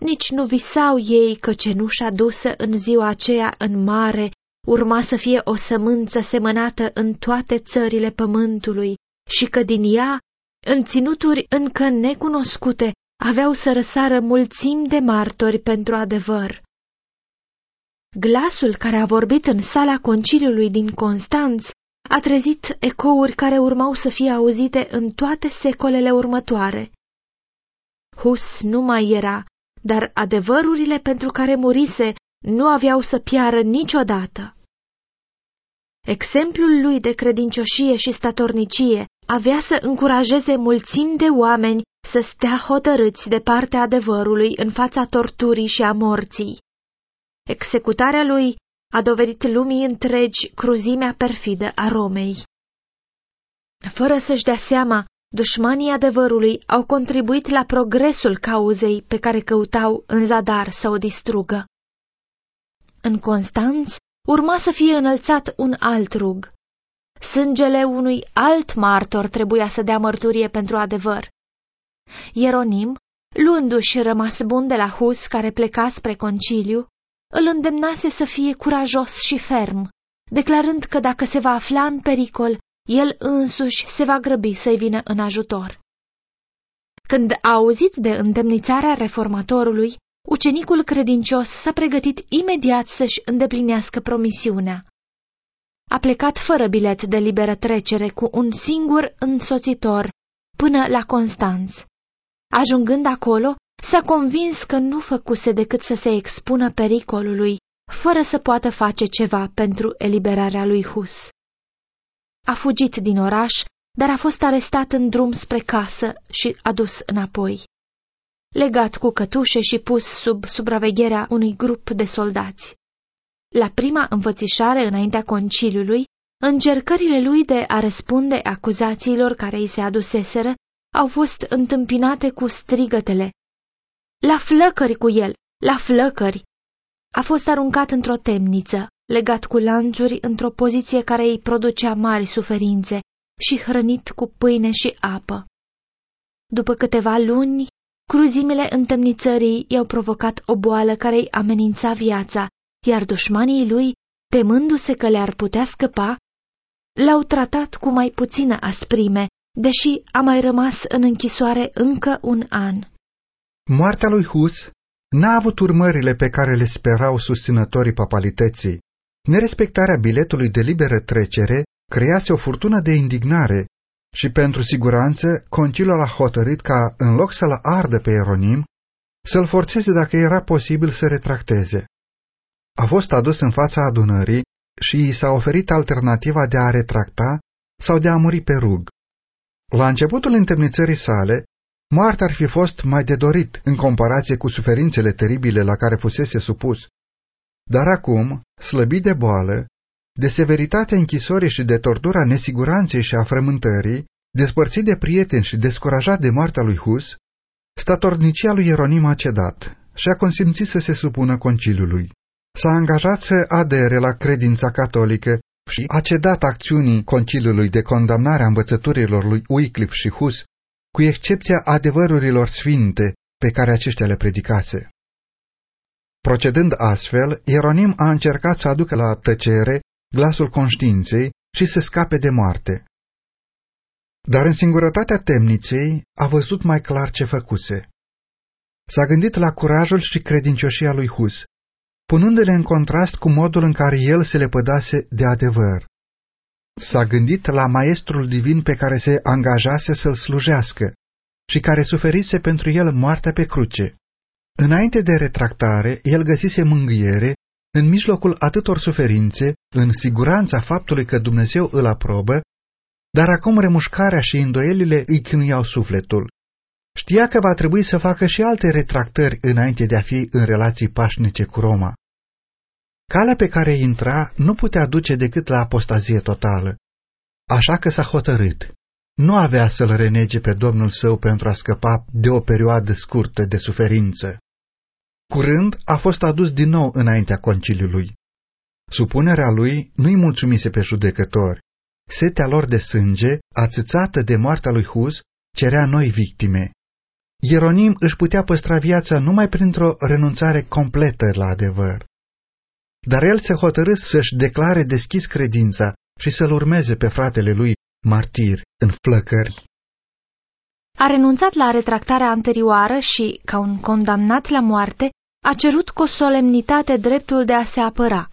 Nici nu visau ei că cenușa dusă în ziua aceea în mare urma să fie o sămânță semănată în toate țările pământului și că din ea, în ținuturi încă necunoscute, aveau să răsară mulțimi de martori pentru adevăr. Glasul care a vorbit în sala conciliului din Constanț a trezit ecouri care urmau să fie auzite în toate secolele următoare. Hus nu mai era, dar adevărurile pentru care murise nu aveau să piară niciodată. Exemplul lui de credincioșie și statornicie avea să încurajeze mulțimi de oameni să stea hotărâți de partea adevărului în fața torturii și a morții. Executarea lui a dovedit lumii întregi cruzimea perfidă a Romei. Fără să-și dea seama, dușmanii adevărului au contribuit la progresul cauzei pe care căutau în zadar să o distrugă. În Constanț urma să fie înălțat un alt rug. Sângele unui alt martor trebuia să dea mărturie pentru adevăr. Ieronim, luându-și rămas bun de la Hus care pleca spre conciliu, îl îndemnase să fie curajos și ferm, declarând că dacă se va afla în pericol, el însuși se va grăbi să-i vină în ajutor. Când a auzit de îndemnițarea reformatorului, ucenicul credincios s-a pregătit imediat să-și îndeplinească promisiunea. A plecat fără bilet de liberă trecere cu un singur însoțitor până la Constanț. Ajungând acolo, s-a convins că nu făcuse decât să se expună pericolului, fără să poată face ceva pentru eliberarea lui Hus. A fugit din oraș, dar a fost arestat în drum spre casă și adus înapoi. Legat cu cătușe și pus sub supravegherea unui grup de soldați. La prima înfățișare înaintea conciliului, încercările lui de a răspunde acuzațiilor care îi se aduseseră au fost întâmpinate cu strigătele. La flăcări cu el, la flăcări! A fost aruncat într-o temniță, legat cu lanțuri într-o poziție care îi producea mari suferințe și hrănit cu pâine și apă. După câteva luni, cruzimile întemnițării i-au provocat o boală care îi amenința viața, iar dușmanii lui, temându-se că le-ar putea scăpa, l-au tratat cu mai puțină asprime, deși a mai rămas în închisoare încă un an. Moartea lui Hus n-a avut urmările pe care le sperau susținătorii papalității. Nerespectarea biletului de liberă trecere crease o furtună de indignare și pentru siguranță concilul a hotărât ca, în loc să-l ardă pe Eronim, să-l forțeze dacă era posibil să retracteze. A fost adus în fața adunării și i s-a oferit alternativa de a retracta sau de a muri pe rug. La începutul întemnițării sale, moartea ar fi fost mai de dorit în comparație cu suferințele teribile la care fusese supus. Dar acum, slăbit de boală, de severitatea închisorii și de tortura nesiguranței și a frământării, despărțit de prieteni și descurajat de moartea lui Hus, statornicia lui Ieronim a cedat și a consimțit să se supună conciliului. S-a angajat să adere la credința catolică și a cedat acțiunii conciliului de condamnare a învățăturilor lui Wycliffe și Hus, cu excepția adevărurilor sfinte pe care aceștia le predicase. Procedând astfel, Ieronim a încercat să aducă la tăcere glasul conștiinței și să scape de moarte. Dar în singurătatea temniței a văzut mai clar ce făcuse. S-a gândit la curajul și credincioșia lui Hus, punându-le în contrast cu modul în care el se lepădase de adevăr. S-a gândit la maestrul divin pe care se angajase să-l slujească și care suferise pentru el moartea pe cruce. Înainte de retractare, el găsise mângâiere în mijlocul atâtor suferințe, în siguranța faptului că Dumnezeu îl aprobă, dar acum remușcarea și îndoielile îi chinuiau sufletul. Știa că va trebui să facă și alte retractări înainte de a fi în relații pașnice cu Roma. Calea pe care intra nu putea duce decât la apostazie totală, așa că s-a hotărât. Nu avea să-l renege pe Domnul său pentru a scăpa de o perioadă scurtă de suferință. Curând a fost adus din nou înaintea conciliului. Supunerea lui nu-i mulțumise pe judecători. Setea lor de sânge, ațățată de moartea lui Huz, cerea noi victime. Ieronim își putea păstra viața numai printr-o renunțare completă la adevăr. Dar el se hotărâs să-și declare deschis credința și să-l urmeze pe fratele lui martir în flăcări. A renunțat la retractarea anterioară și, ca un condamnat la moarte, a cerut cu solemnitate dreptul de a se apăra.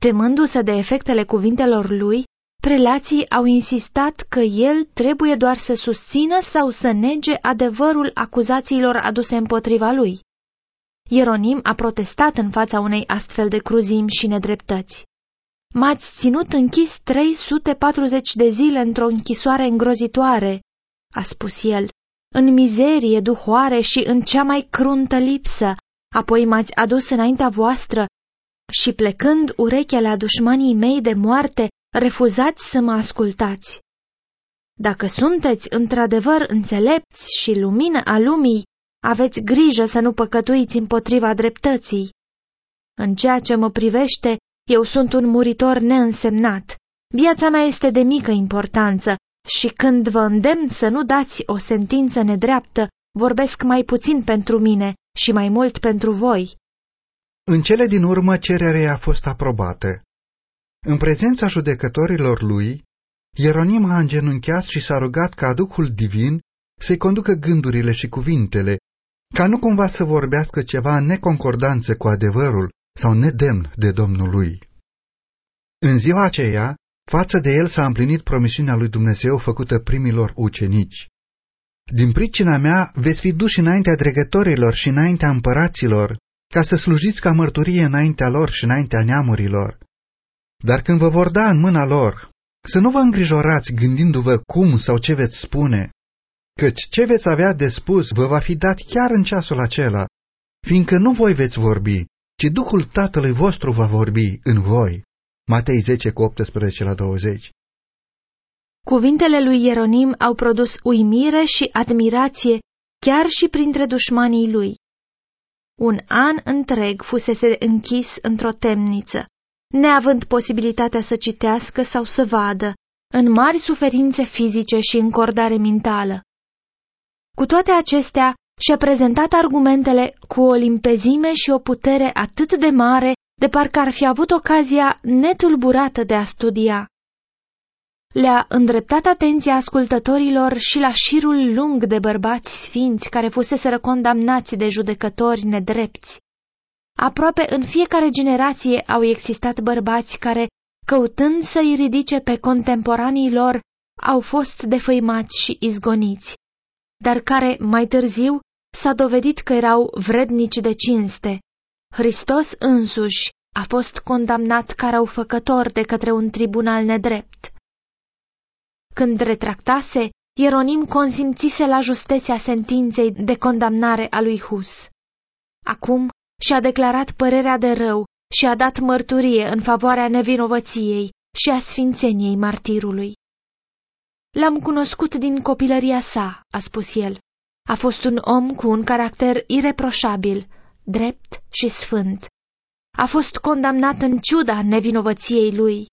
Temându-se de efectele cuvintelor lui, prelații au insistat că el trebuie doar să susțină sau să nege adevărul acuzațiilor aduse împotriva lui. Ieronim a protestat în fața unei astfel de cruzimi și nedreptăți. M-ați ținut închis 340 de zile într-o închisoare îngrozitoare, a spus el, în mizerie duhoare și în cea mai cruntă lipsă, apoi m-ați adus înaintea voastră și plecând urechea la dușmanii mei de moarte, refuzați să mă ascultați. Dacă sunteți într-adevăr înțelepți și lumină a lumii, aveți grijă să nu păcătuiți împotriva dreptății. În ceea ce mă privește, eu sunt un muritor neînsemnat. Viața mea este de mică importanță și când vă îndemn să nu dați o sentință nedreaptă, vorbesc mai puțin pentru mine și mai mult pentru voi. În cele din urmă, cererea a fost aprobată. În prezența judecătorilor lui, Ieronim a îngenunchiat și s-a rugat ca Duhul Divin să-i conducă gândurile și cuvintele, ca nu cumva să vorbească ceva în neconcordanță cu adevărul sau nedemn de Domnul lui. În ziua aceea, față de el s-a împlinit promisiunea lui Dumnezeu făcută primilor ucenici. Din pricina mea veți fi duși înaintea dregătorilor și înaintea împăraților, ca să slujiți ca mărturie înaintea lor și înaintea neamurilor. Dar când vă vor da în mâna lor, să nu vă îngrijorați gândindu-vă cum sau ce veți spune, căci ce veți avea de spus vă va fi dat chiar în ceasul acela, fiindcă nu voi veți vorbi, ci Duhul Tatălui vostru va vorbi în voi. Matei 10 cu 18 la 20 Cuvintele lui Ieronim au produs uimire și admirație chiar și printre dușmanii lui. Un an întreg fusese închis într-o temniță, neavând posibilitatea să citească sau să vadă, în mari suferințe fizice și încordare mentală. Cu toate acestea, și-a prezentat argumentele cu o limpezime și o putere atât de mare, de parcă ar fi avut ocazia netulburată de a studia. Le-a îndreptat atenția ascultătorilor și la șirul lung de bărbați sfinți care fuseseră condamnați de judecători nedrepți. Aproape în fiecare generație au existat bărbați care, căutând să-i ridice pe contemporanii lor, au fost defăimați și izgoniți, dar care, mai târziu, s-a dovedit că erau vrednici de cinste. Hristos însuși a fost condamnat ca răufăcător de către un tribunal nedrept. Când retractase, Ieronim consimțise la justeția sentinței de condamnare a lui Hus. Acum și-a declarat părerea de rău și a dat mărturie în favoarea nevinovăției și a sfințeniei martirului. L-am cunoscut din copilăria sa, a spus el. A fost un om cu un caracter ireproșabil, drept și sfânt. A fost condamnat în ciuda nevinovăției lui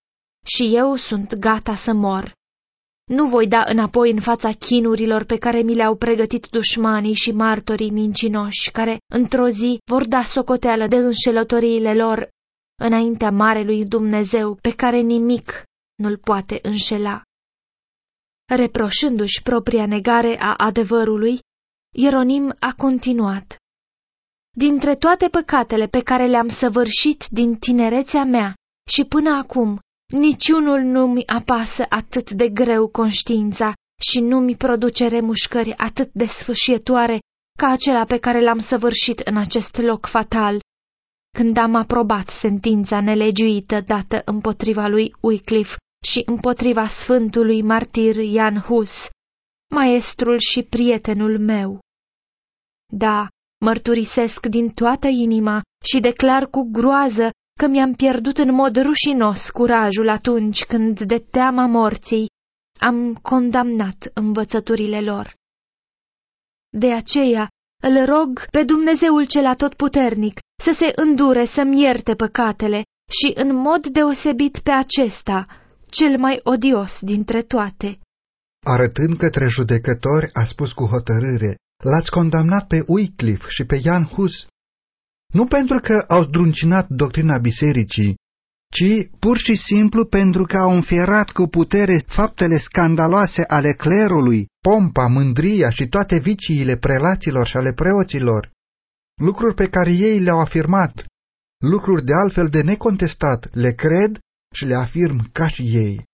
și eu sunt gata să mor. Nu voi da înapoi în fața chinurilor pe care mi le-au pregătit dușmanii și martorii mincinoși, care într-o zi vor da socoteală de înșelătoriile lor înaintea Marelui Dumnezeu, pe care nimic nu-l poate înșela. Reproșându-și propria negare a adevărului, Ieronim a continuat. Dintre toate păcatele pe care le-am săvârșit din tinerețea mea și până acum, niciunul nu mi apasă atât de greu conștiința și nu mi produce remușcări atât de sfâșietoare ca acela pe care l-am săvârșit în acest loc fatal, când am aprobat sentința nelegiuită dată împotriva lui Wycliffe și împotriva sfântului martir Ian Hus, maestrul și prietenul meu. Da, mărturisesc din toată inima și declar cu groază că mi-am pierdut în mod rușinos curajul atunci când, de teama morții, am condamnat învățăturile lor. De aceea îl rog pe Dumnezeul cel atotputernic să se îndure să-mi ierte păcatele și în mod deosebit pe acesta, cel mai odios dintre toate. Arătând către judecători, a spus cu hotărâre, l-ați condamnat pe Wycliffe și pe Jan Hus, nu pentru că au zdruncinat doctrina bisericii, ci pur și simplu pentru că au înfierat cu putere faptele scandaloase ale clerului, pompa, mândria și toate viciile prelaților și ale preoților, lucruri pe care ei le-au afirmat, lucruri de altfel de necontestat, le cred și le afirm ca și ei.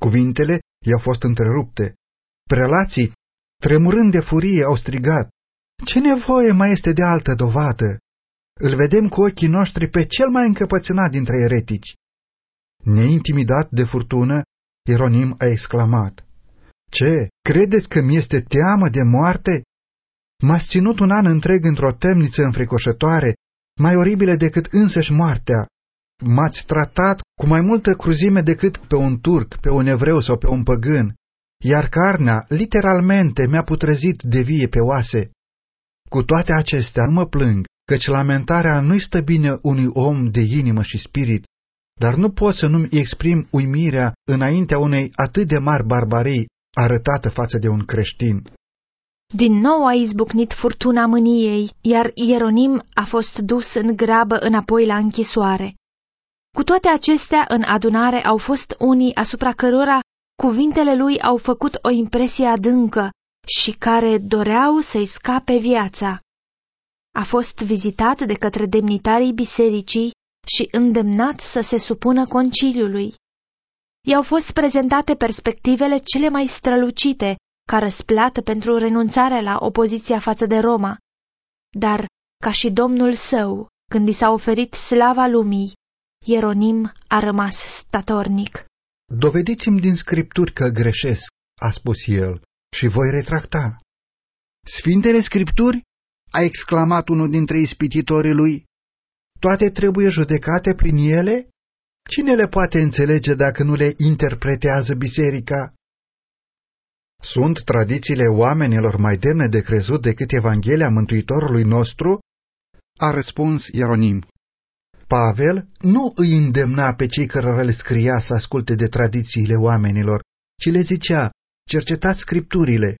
Cuvintele i-au fost întrerupte. Prelații, tremurând de furie, au strigat, Ce nevoie mai este de altă dovadă? Îl vedem cu ochii noștri pe cel mai încăpățânat dintre eretici. Neintimidat de furtună, Ieronim a exclamat, Ce, credeți că mi este teamă de moarte? M-ați ținut un an întreg într-o temniță înfricoșătoare, mai oribile decât însăși moartea. M-ați tratat cu mai multă cruzime decât pe un turc, pe un evreu sau pe un păgân, iar carnea literalmente mi-a putrezit de vie pe oase. Cu toate acestea nu mă plâng, căci lamentarea nu-i stă bine unui om de inimă și spirit, dar nu pot să nu-mi exprim uimirea înaintea unei atât de mari barbarii arătată față de un creștin. Din nou a izbucnit furtuna mâniei, iar Ieronim a fost dus în grabă înapoi la închisoare. Cu toate acestea, în adunare au fost unii asupra cărora cuvintele lui au făcut o impresie adâncă și care doreau să-i scape viața. A fost vizitat de către demnitarii bisericii și îndemnat să se supună conciliului. I-au fost prezentate perspectivele cele mai strălucite ca răsplată pentru renunțarea la opoziția față de Roma. Dar, ca și domnul său, când i s-a oferit slava lumii, Ieronim a rămas statornic. Dovediți-mi din scripturi că greșesc, a spus el, și voi retracta. Sfintele scripturi? a exclamat unul dintre ispititorii lui. Toate trebuie judecate prin ele? Cine le poate înțelege dacă nu le interpretează biserica? Sunt tradițiile oamenilor mai demne de crezut decât Evanghelia Mântuitorului nostru? A răspuns Ieronim. Pavel nu îi îndemna pe cei care le scria să asculte de tradițiile oamenilor, ci le zicea, cercetați scripturile.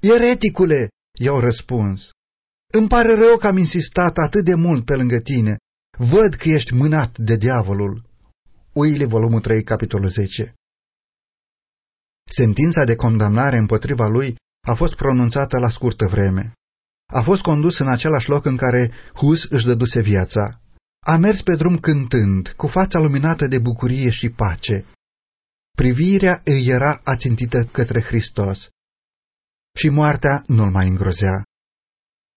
Ereticule, i-au răspuns, îmi pare rău că am insistat atât de mult pe lângă tine. Văd că ești mânat de diavolul. Uile, volumul 3, capitolul 10 Sentința de condamnare împotriva lui a fost pronunțată la scurtă vreme. A fost condus în același loc în care Hus își dăduse viața. A mers pe drum cântând, cu fața luminată de bucurie și pace. Privirea îi era ațintită către Hristos. Și moartea nu-l mai îngrozea.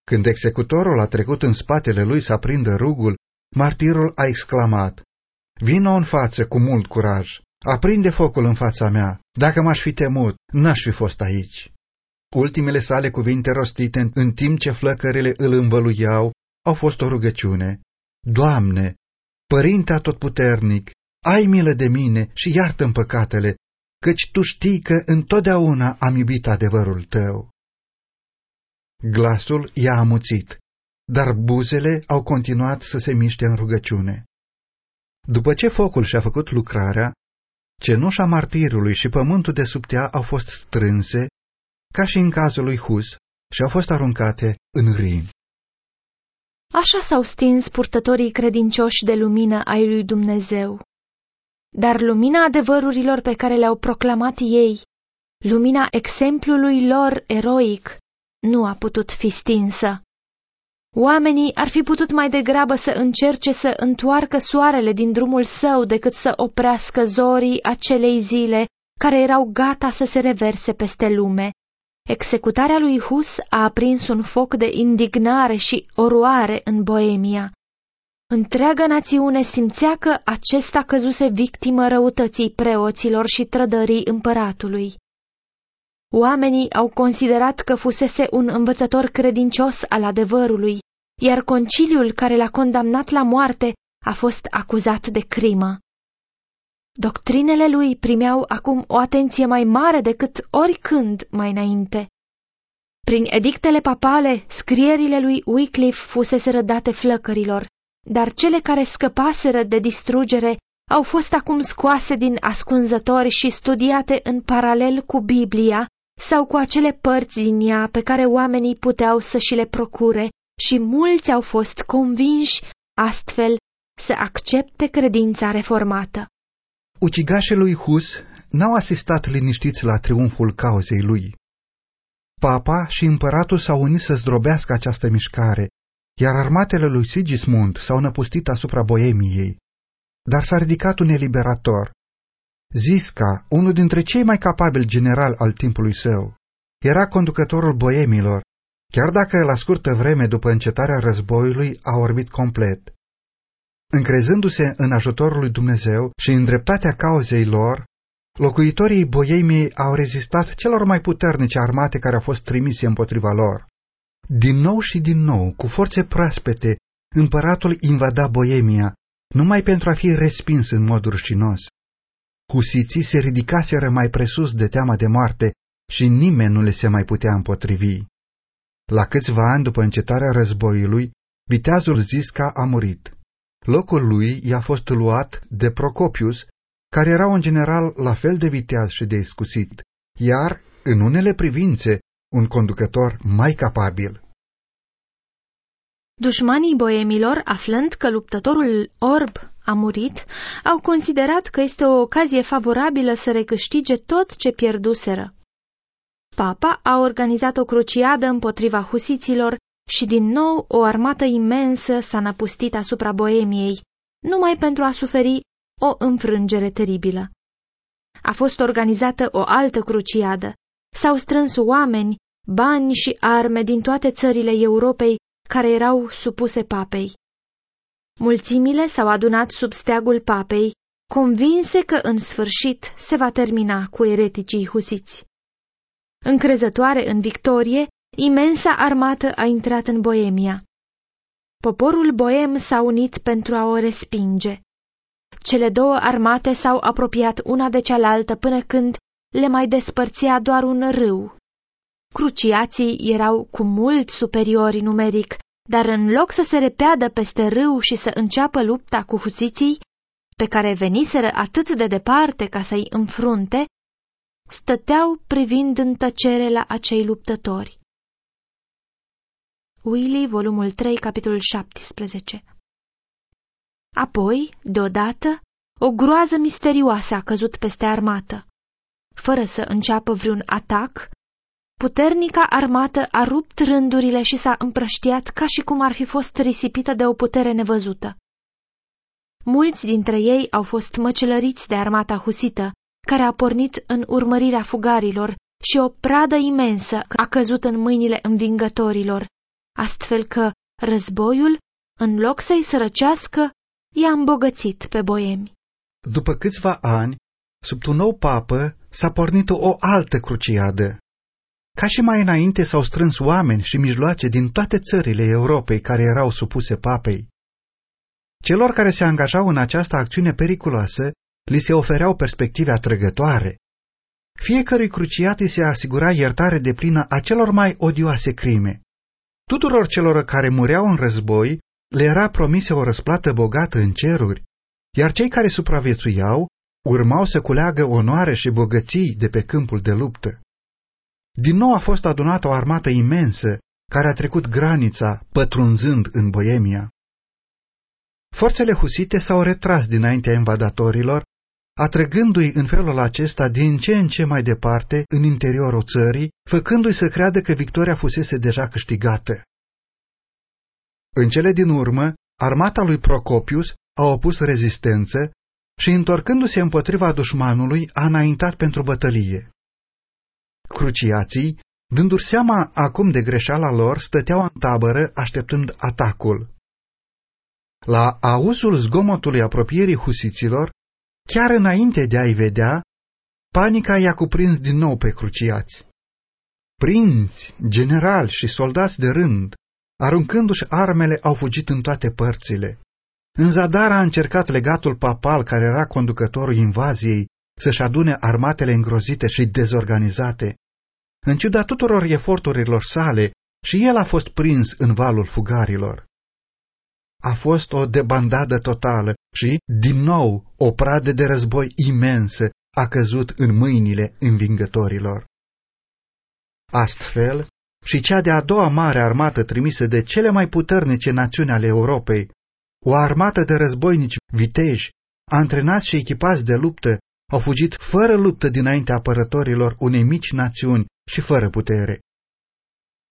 Când executorul a trecut în spatele lui să aprindă rugul, martirul a exclamat, Vino în față cu mult curaj, aprinde focul în fața mea, dacă m-aș fi temut, n-aș fi fost aici. Ultimele sale cuvinte rostite în timp ce flăcările îl învăluiau au fost o rugăciune. Doamne, Părinte Atotputernic, ai milă de mine și iartă-mi păcatele, căci Tu știi că întotdeauna am iubit adevărul Tău. Glasul i-a amuțit, dar buzele au continuat să se miște în rugăciune. După ce focul și-a făcut lucrarea, cenușa martirului și pământul de sub tea au fost strânse, ca și în cazul lui Hus, și au fost aruncate în Rin. Așa s-au stins purtătorii credincioși de lumină ai lui Dumnezeu. Dar lumina adevărurilor pe care le-au proclamat ei, lumina exemplului lor eroic, nu a putut fi stinsă. Oamenii ar fi putut mai degrabă să încerce să întoarcă soarele din drumul său decât să oprească zorii acelei zile care erau gata să se reverse peste lume. Executarea lui Hus a aprins un foc de indignare și oroare în Boemia. Întreaga națiune simțea că acesta căzuse victimă răutății preoților și trădării împăratului. Oamenii au considerat că fusese un învățător credincios al adevărului, iar conciliul care l-a condamnat la moarte a fost acuzat de crimă. Doctrinele lui primeau acum o atenție mai mare decât oricând mai înainte. Prin edictele papale, scrierile lui Wycliffe fusese rădate flăcărilor, dar cele care scăpaseră de distrugere au fost acum scoase din ascunzători și studiate în paralel cu Biblia sau cu acele părți din ea pe care oamenii puteau să și le procure și mulți au fost convinși astfel să accepte credința reformată. Ucigașii lui Hus n-au asistat liniștiți la triumful cauzei lui. Papa și împăratul s-au unit să zdrobească această mișcare, iar armatele lui Sigismund s-au năpustit asupra Boemiei. Dar s-a ridicat un eliberator. Zisca, unul dintre cei mai capabili generali al timpului său, era conducătorul boemilor, chiar dacă la scurtă vreme după încetarea războiului a orbit complet. Încrezându-se în ajutorul lui Dumnezeu și în dreptatea cauzei lor, locuitorii Boemiei au rezistat celor mai puternice armate care au fost trimise împotriva lor. Din nou și din nou, cu forțe proaspete, împăratul invada Boemia, numai pentru a fi respins în mod rușinos. Husiții se ridicaseră mai presus de teama de moarte și nimeni nu le se mai putea împotrivi. La câțiva ani după încetarea războiului, viteazul Zisca a murit. Locul lui i-a fost luat de Procopius, care era un general la fel de viteaz și de iscusit, iar, în unele privințe, un conducător mai capabil. Dușmanii boemilor, aflând că luptătorul orb a murit, au considerat că este o ocazie favorabilă să recâștige tot ce pierduseră. Papa a organizat o cruciadă împotriva husiților și din nou o armată imensă s-a năpustit asupra Boemiei, numai pentru a suferi o înfrângere teribilă. A fost organizată o altă cruciadă. S-au strâns oameni, bani și arme din toate țările Europei care erau supuse papei. Mulțimile s-au adunat sub steagul papei, convinse că în sfârșit se va termina cu ereticii husiți. Încrezătoare în victorie, imensa armată a intrat în Boemia. Poporul boem s-a unit pentru a o respinge. Cele două armate s-au apropiat una de cealaltă până când le mai despărțea doar un râu. Cruciații erau cu mult superiori numeric, dar în loc să se repeadă peste râu și să înceapă lupta cu huțiții, pe care veniseră atât de departe ca să-i înfrunte, stăteau privind în tăcere la acei luptători. Willy, volumul 3, capitolul 17 Apoi, deodată, o groază misterioasă a căzut peste armată. Fără să înceapă vreun atac, puternica armată a rupt rândurile și s-a împrăștiat ca și cum ar fi fost risipită de o putere nevăzută. Mulți dintre ei au fost măcelăriți de armata husită, care a pornit în urmărirea fugarilor și o pradă imensă a căzut în mâinile învingătorilor, astfel că războiul, în loc să-i sărăcească, i-a îmbogățit pe boemi. După câțiva ani, sub un nou papă, s-a pornit o altă cruciadă. Ca și mai înainte s-au strâns oameni și mijloace din toate țările Europei care erau supuse papei. Celor care se angajau în această acțiune periculoasă, li se ofereau perspective atrăgătoare. Fiecărui cruciat îi se asigura iertare de plină a celor mai odioase crime. Tuturor celor care mureau în război le era promisă o răsplată bogată în ceruri, iar cei care supraviețuiau urmau să culeagă onoare și bogății de pe câmpul de luptă. Din nou a fost adunată o armată imensă care a trecut granița, pătrunzând în Boemia. Forțele husite s-au retras dinaintea invadatorilor, atrăgându-i în felul acesta din ce în ce mai departe în interiorul țării, făcându-i să creadă că victoria fusese deja câștigată. În cele din urmă, armata lui Procopius a opus rezistență și, întorcându-se împotriva dușmanului, a înaintat pentru bătălie. Cruciații, dându-și seama acum de greșeala lor, stăteau în tabără așteptând atacul. La auzul zgomotului apropierii husiților, chiar înainte de a-i vedea, panica i-a cuprins din nou pe cruciați. Prinți, generali și soldați de rând, aruncându-și armele, au fugit în toate părțile. În zadar a încercat legatul papal, care era conducătorul invaziei, să-și adune armatele îngrozite și dezorganizate. În ciuda tuturor eforturilor sale, și el a fost prins în valul fugarilor. A fost o debandadă totală și, din nou, o pradă de război imensă a căzut în mâinile învingătorilor. Astfel, și cea de-a doua mare armată trimisă de cele mai puternice națiuni ale Europei, o armată de războinici viteji, antrenați și echipați de luptă, au fugit fără luptă dinaintea apărătorilor unei mici națiuni și fără putere.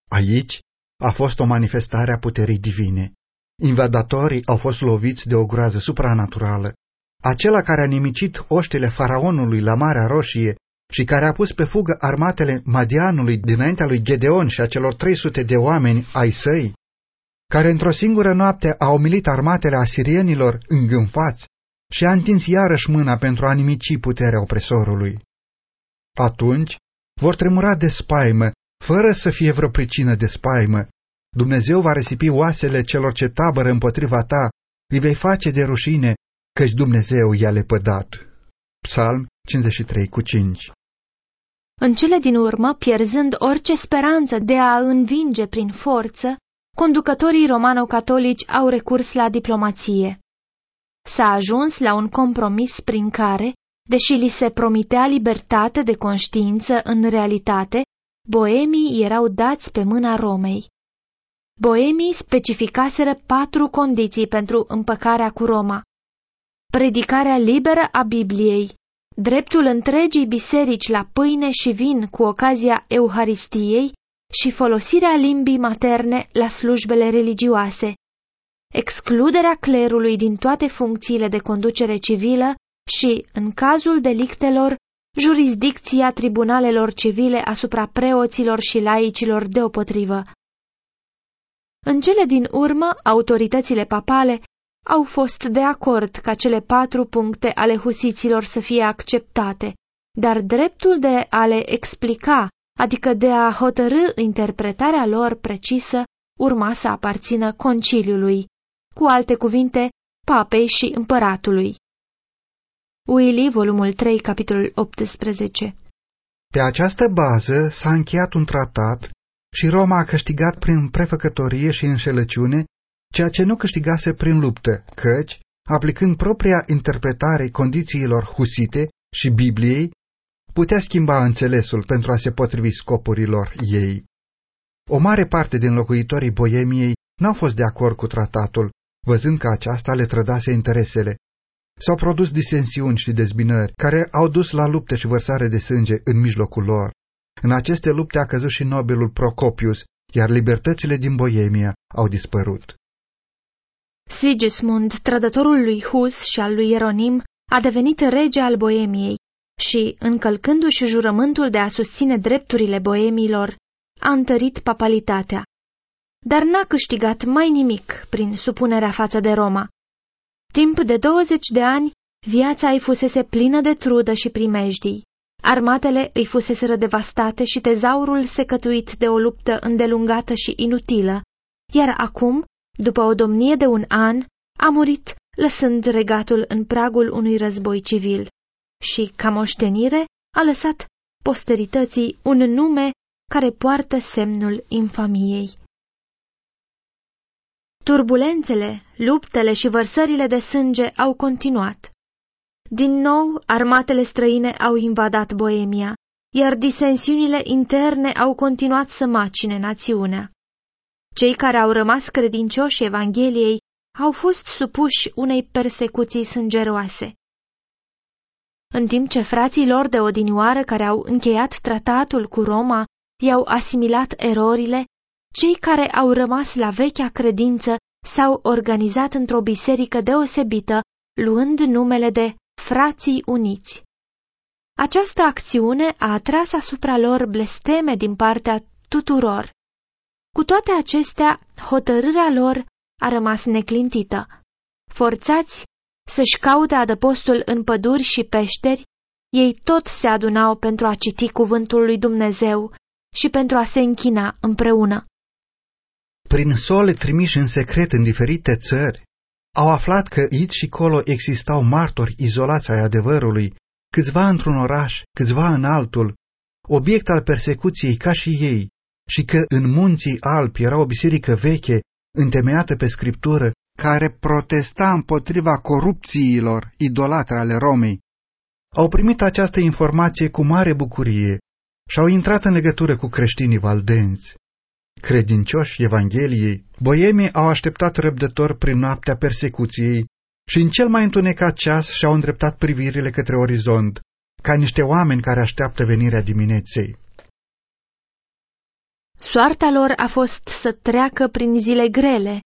Aici a fost o manifestare a puterii divine. Invadatorii au fost loviți de o groază supranaturală. Acela care a nimicit oștile faraonului la Marea Roșie și care a pus pe fugă armatele Madianului dinaintea lui Gedeon și a celor 300 de oameni ai săi, care într-o singură noapte a umilit armatele asirienilor îngânfați și a întins iarăși mâna pentru a nimici puterea opresorului. Atunci vor tremura de spaimă, fără să fie vreo pricină de spaimă. Dumnezeu va resipi oasele celor ce tabără împotriva ta, îi vei face de rușine, căci Dumnezeu i-a lepădat. Psalm 53 cu 5 În cele din urmă, pierzând orice speranță de a învinge prin forță, conducătorii romano-catolici au recurs la diplomație. S-a ajuns la un compromis prin care, deși li se promitea libertate de conștiință în realitate, boemii erau dați pe mâna Romei. Boemii specificaseră patru condiții pentru împăcarea cu Roma. Predicarea liberă a Bibliei, dreptul întregii biserici la pâine și vin cu ocazia Euharistiei și folosirea limbii materne la slujbele religioase, excluderea clerului din toate funcțiile de conducere civilă și, în cazul delictelor, jurisdicția tribunalelor civile asupra preoților și laicilor deopotrivă. În cele din urmă, autoritățile papale au fost de acord ca cele patru puncte ale husiților să fie acceptate, dar dreptul de a le explica, adică de a hotărâ interpretarea lor precisă, urma să aparțină conciliului, cu alte cuvinte, papei și împăratului. Willy, volumul 3, capitolul 18 Pe această bază s-a încheiat un tratat și Roma a câștigat prin prefăcătorie și înșelăciune ceea ce nu câștigase prin luptă, căci, aplicând propria interpretare condițiilor husite și Bibliei, putea schimba înțelesul pentru a se potrivi scopurilor ei. O mare parte din locuitorii Boemiei n-au fost de acord cu tratatul, văzând că aceasta le trădase interesele. S-au produs disensiuni și dezbinări, care au dus la lupte și vărsare de sânge în mijlocul lor. În aceste lupte a căzut și nobilul Procopius, iar libertățile din Boemia au dispărut. Sigismund, trădătorul lui Hus și al lui Ieronim, a devenit rege al Boemiei și, încălcându-și jurământul de a susține drepturile boemilor, a întărit papalitatea. Dar n-a câștigat mai nimic prin supunerea față de Roma. Timp de 20 de ani, viața îi fusese plină de trudă și primejdii. Armatele îi fuseseră devastate și tezaurul secătuit de o luptă îndelungată și inutilă, iar acum, după o domnie de un an, a murit, lăsând regatul în pragul unui război civil. Și, ca moștenire, a lăsat posterității un nume care poartă semnul infamiei. Turbulențele, luptele și vărsările de sânge au continuat. Din nou, armatele străine au invadat Boemia, iar disensiunile interne au continuat să macine națiunea. Cei care au rămas credincioși Evangheliei au fost supuși unei persecuții sângeroase. În timp ce frații lor de odinioară care au încheiat tratatul cu Roma i-au asimilat erorile, cei care au rămas la vechea credință s-au organizat într-o biserică deosebită, luând numele de Frații Uniți. Această acțiune a atras asupra lor blesteme din partea tuturor. Cu toate acestea, hotărârea lor a rămas neclintită. Forțați să-și caute adăpostul în păduri și peșteri, ei tot se adunau pentru a citi cuvântul lui Dumnezeu și pentru a se închina împreună. Prin sole trimiși în secret în diferite țări, au aflat că aici și colo existau martori izolați ai adevărului, câțiva într-un oraș, câțiva în altul, obiect al persecuției ca și ei, și că în munții Alpi era o biserică veche, întemeiată pe scriptură, care protesta împotriva corupțiilor idolatre ale Romei. Au primit această informație cu mare bucurie și au intrat în legătură cu creștinii valdenți. Credincioși Evangheliei, boemii au așteptat răbdător prin noaptea persecuției și în cel mai întunecat ceas și-au îndreptat privirile către orizont, ca niște oameni care așteaptă venirea dimineței. Soarta lor a fost să treacă prin zile grele,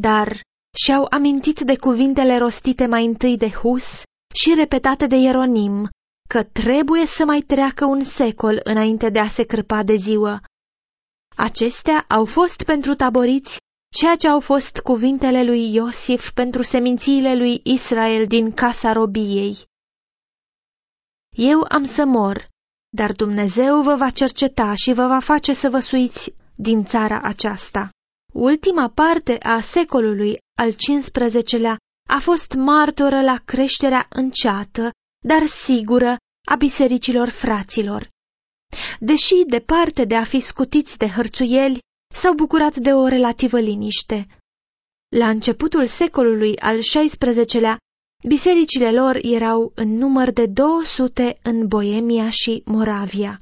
dar și-au amintit de cuvintele rostite mai întâi de Hus și repetate de Ieronim, că trebuie să mai treacă un secol înainte de a se crăpa de ziua. Acestea au fost pentru taboriți ceea ce au fost cuvintele lui Iosif pentru semințiile lui Israel din casa robiei. Eu am să mor, dar Dumnezeu vă va cerceta și vă va face să vă suiți din țara aceasta. Ultima parte a secolului al XV-lea a fost martoră la creșterea înceată, dar sigură, a bisericilor fraților. Deși, departe de a fi scutiți de hărțuieli, s-au bucurat de o relativă liniște. La începutul secolului al XVI-lea, bisericile lor erau în număr de 200 în Boemia și Moravia.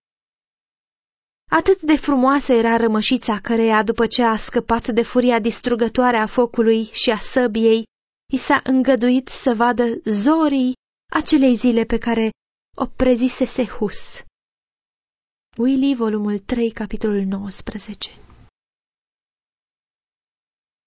Atât de frumoasă era rămășița căreia, după ce a scăpat de furia distrugătoare a focului și a săbiei, i s-a îngăduit să vadă zorii acelei zile pe care o prezise Sehus. Willy, volumul 3, capitolul 19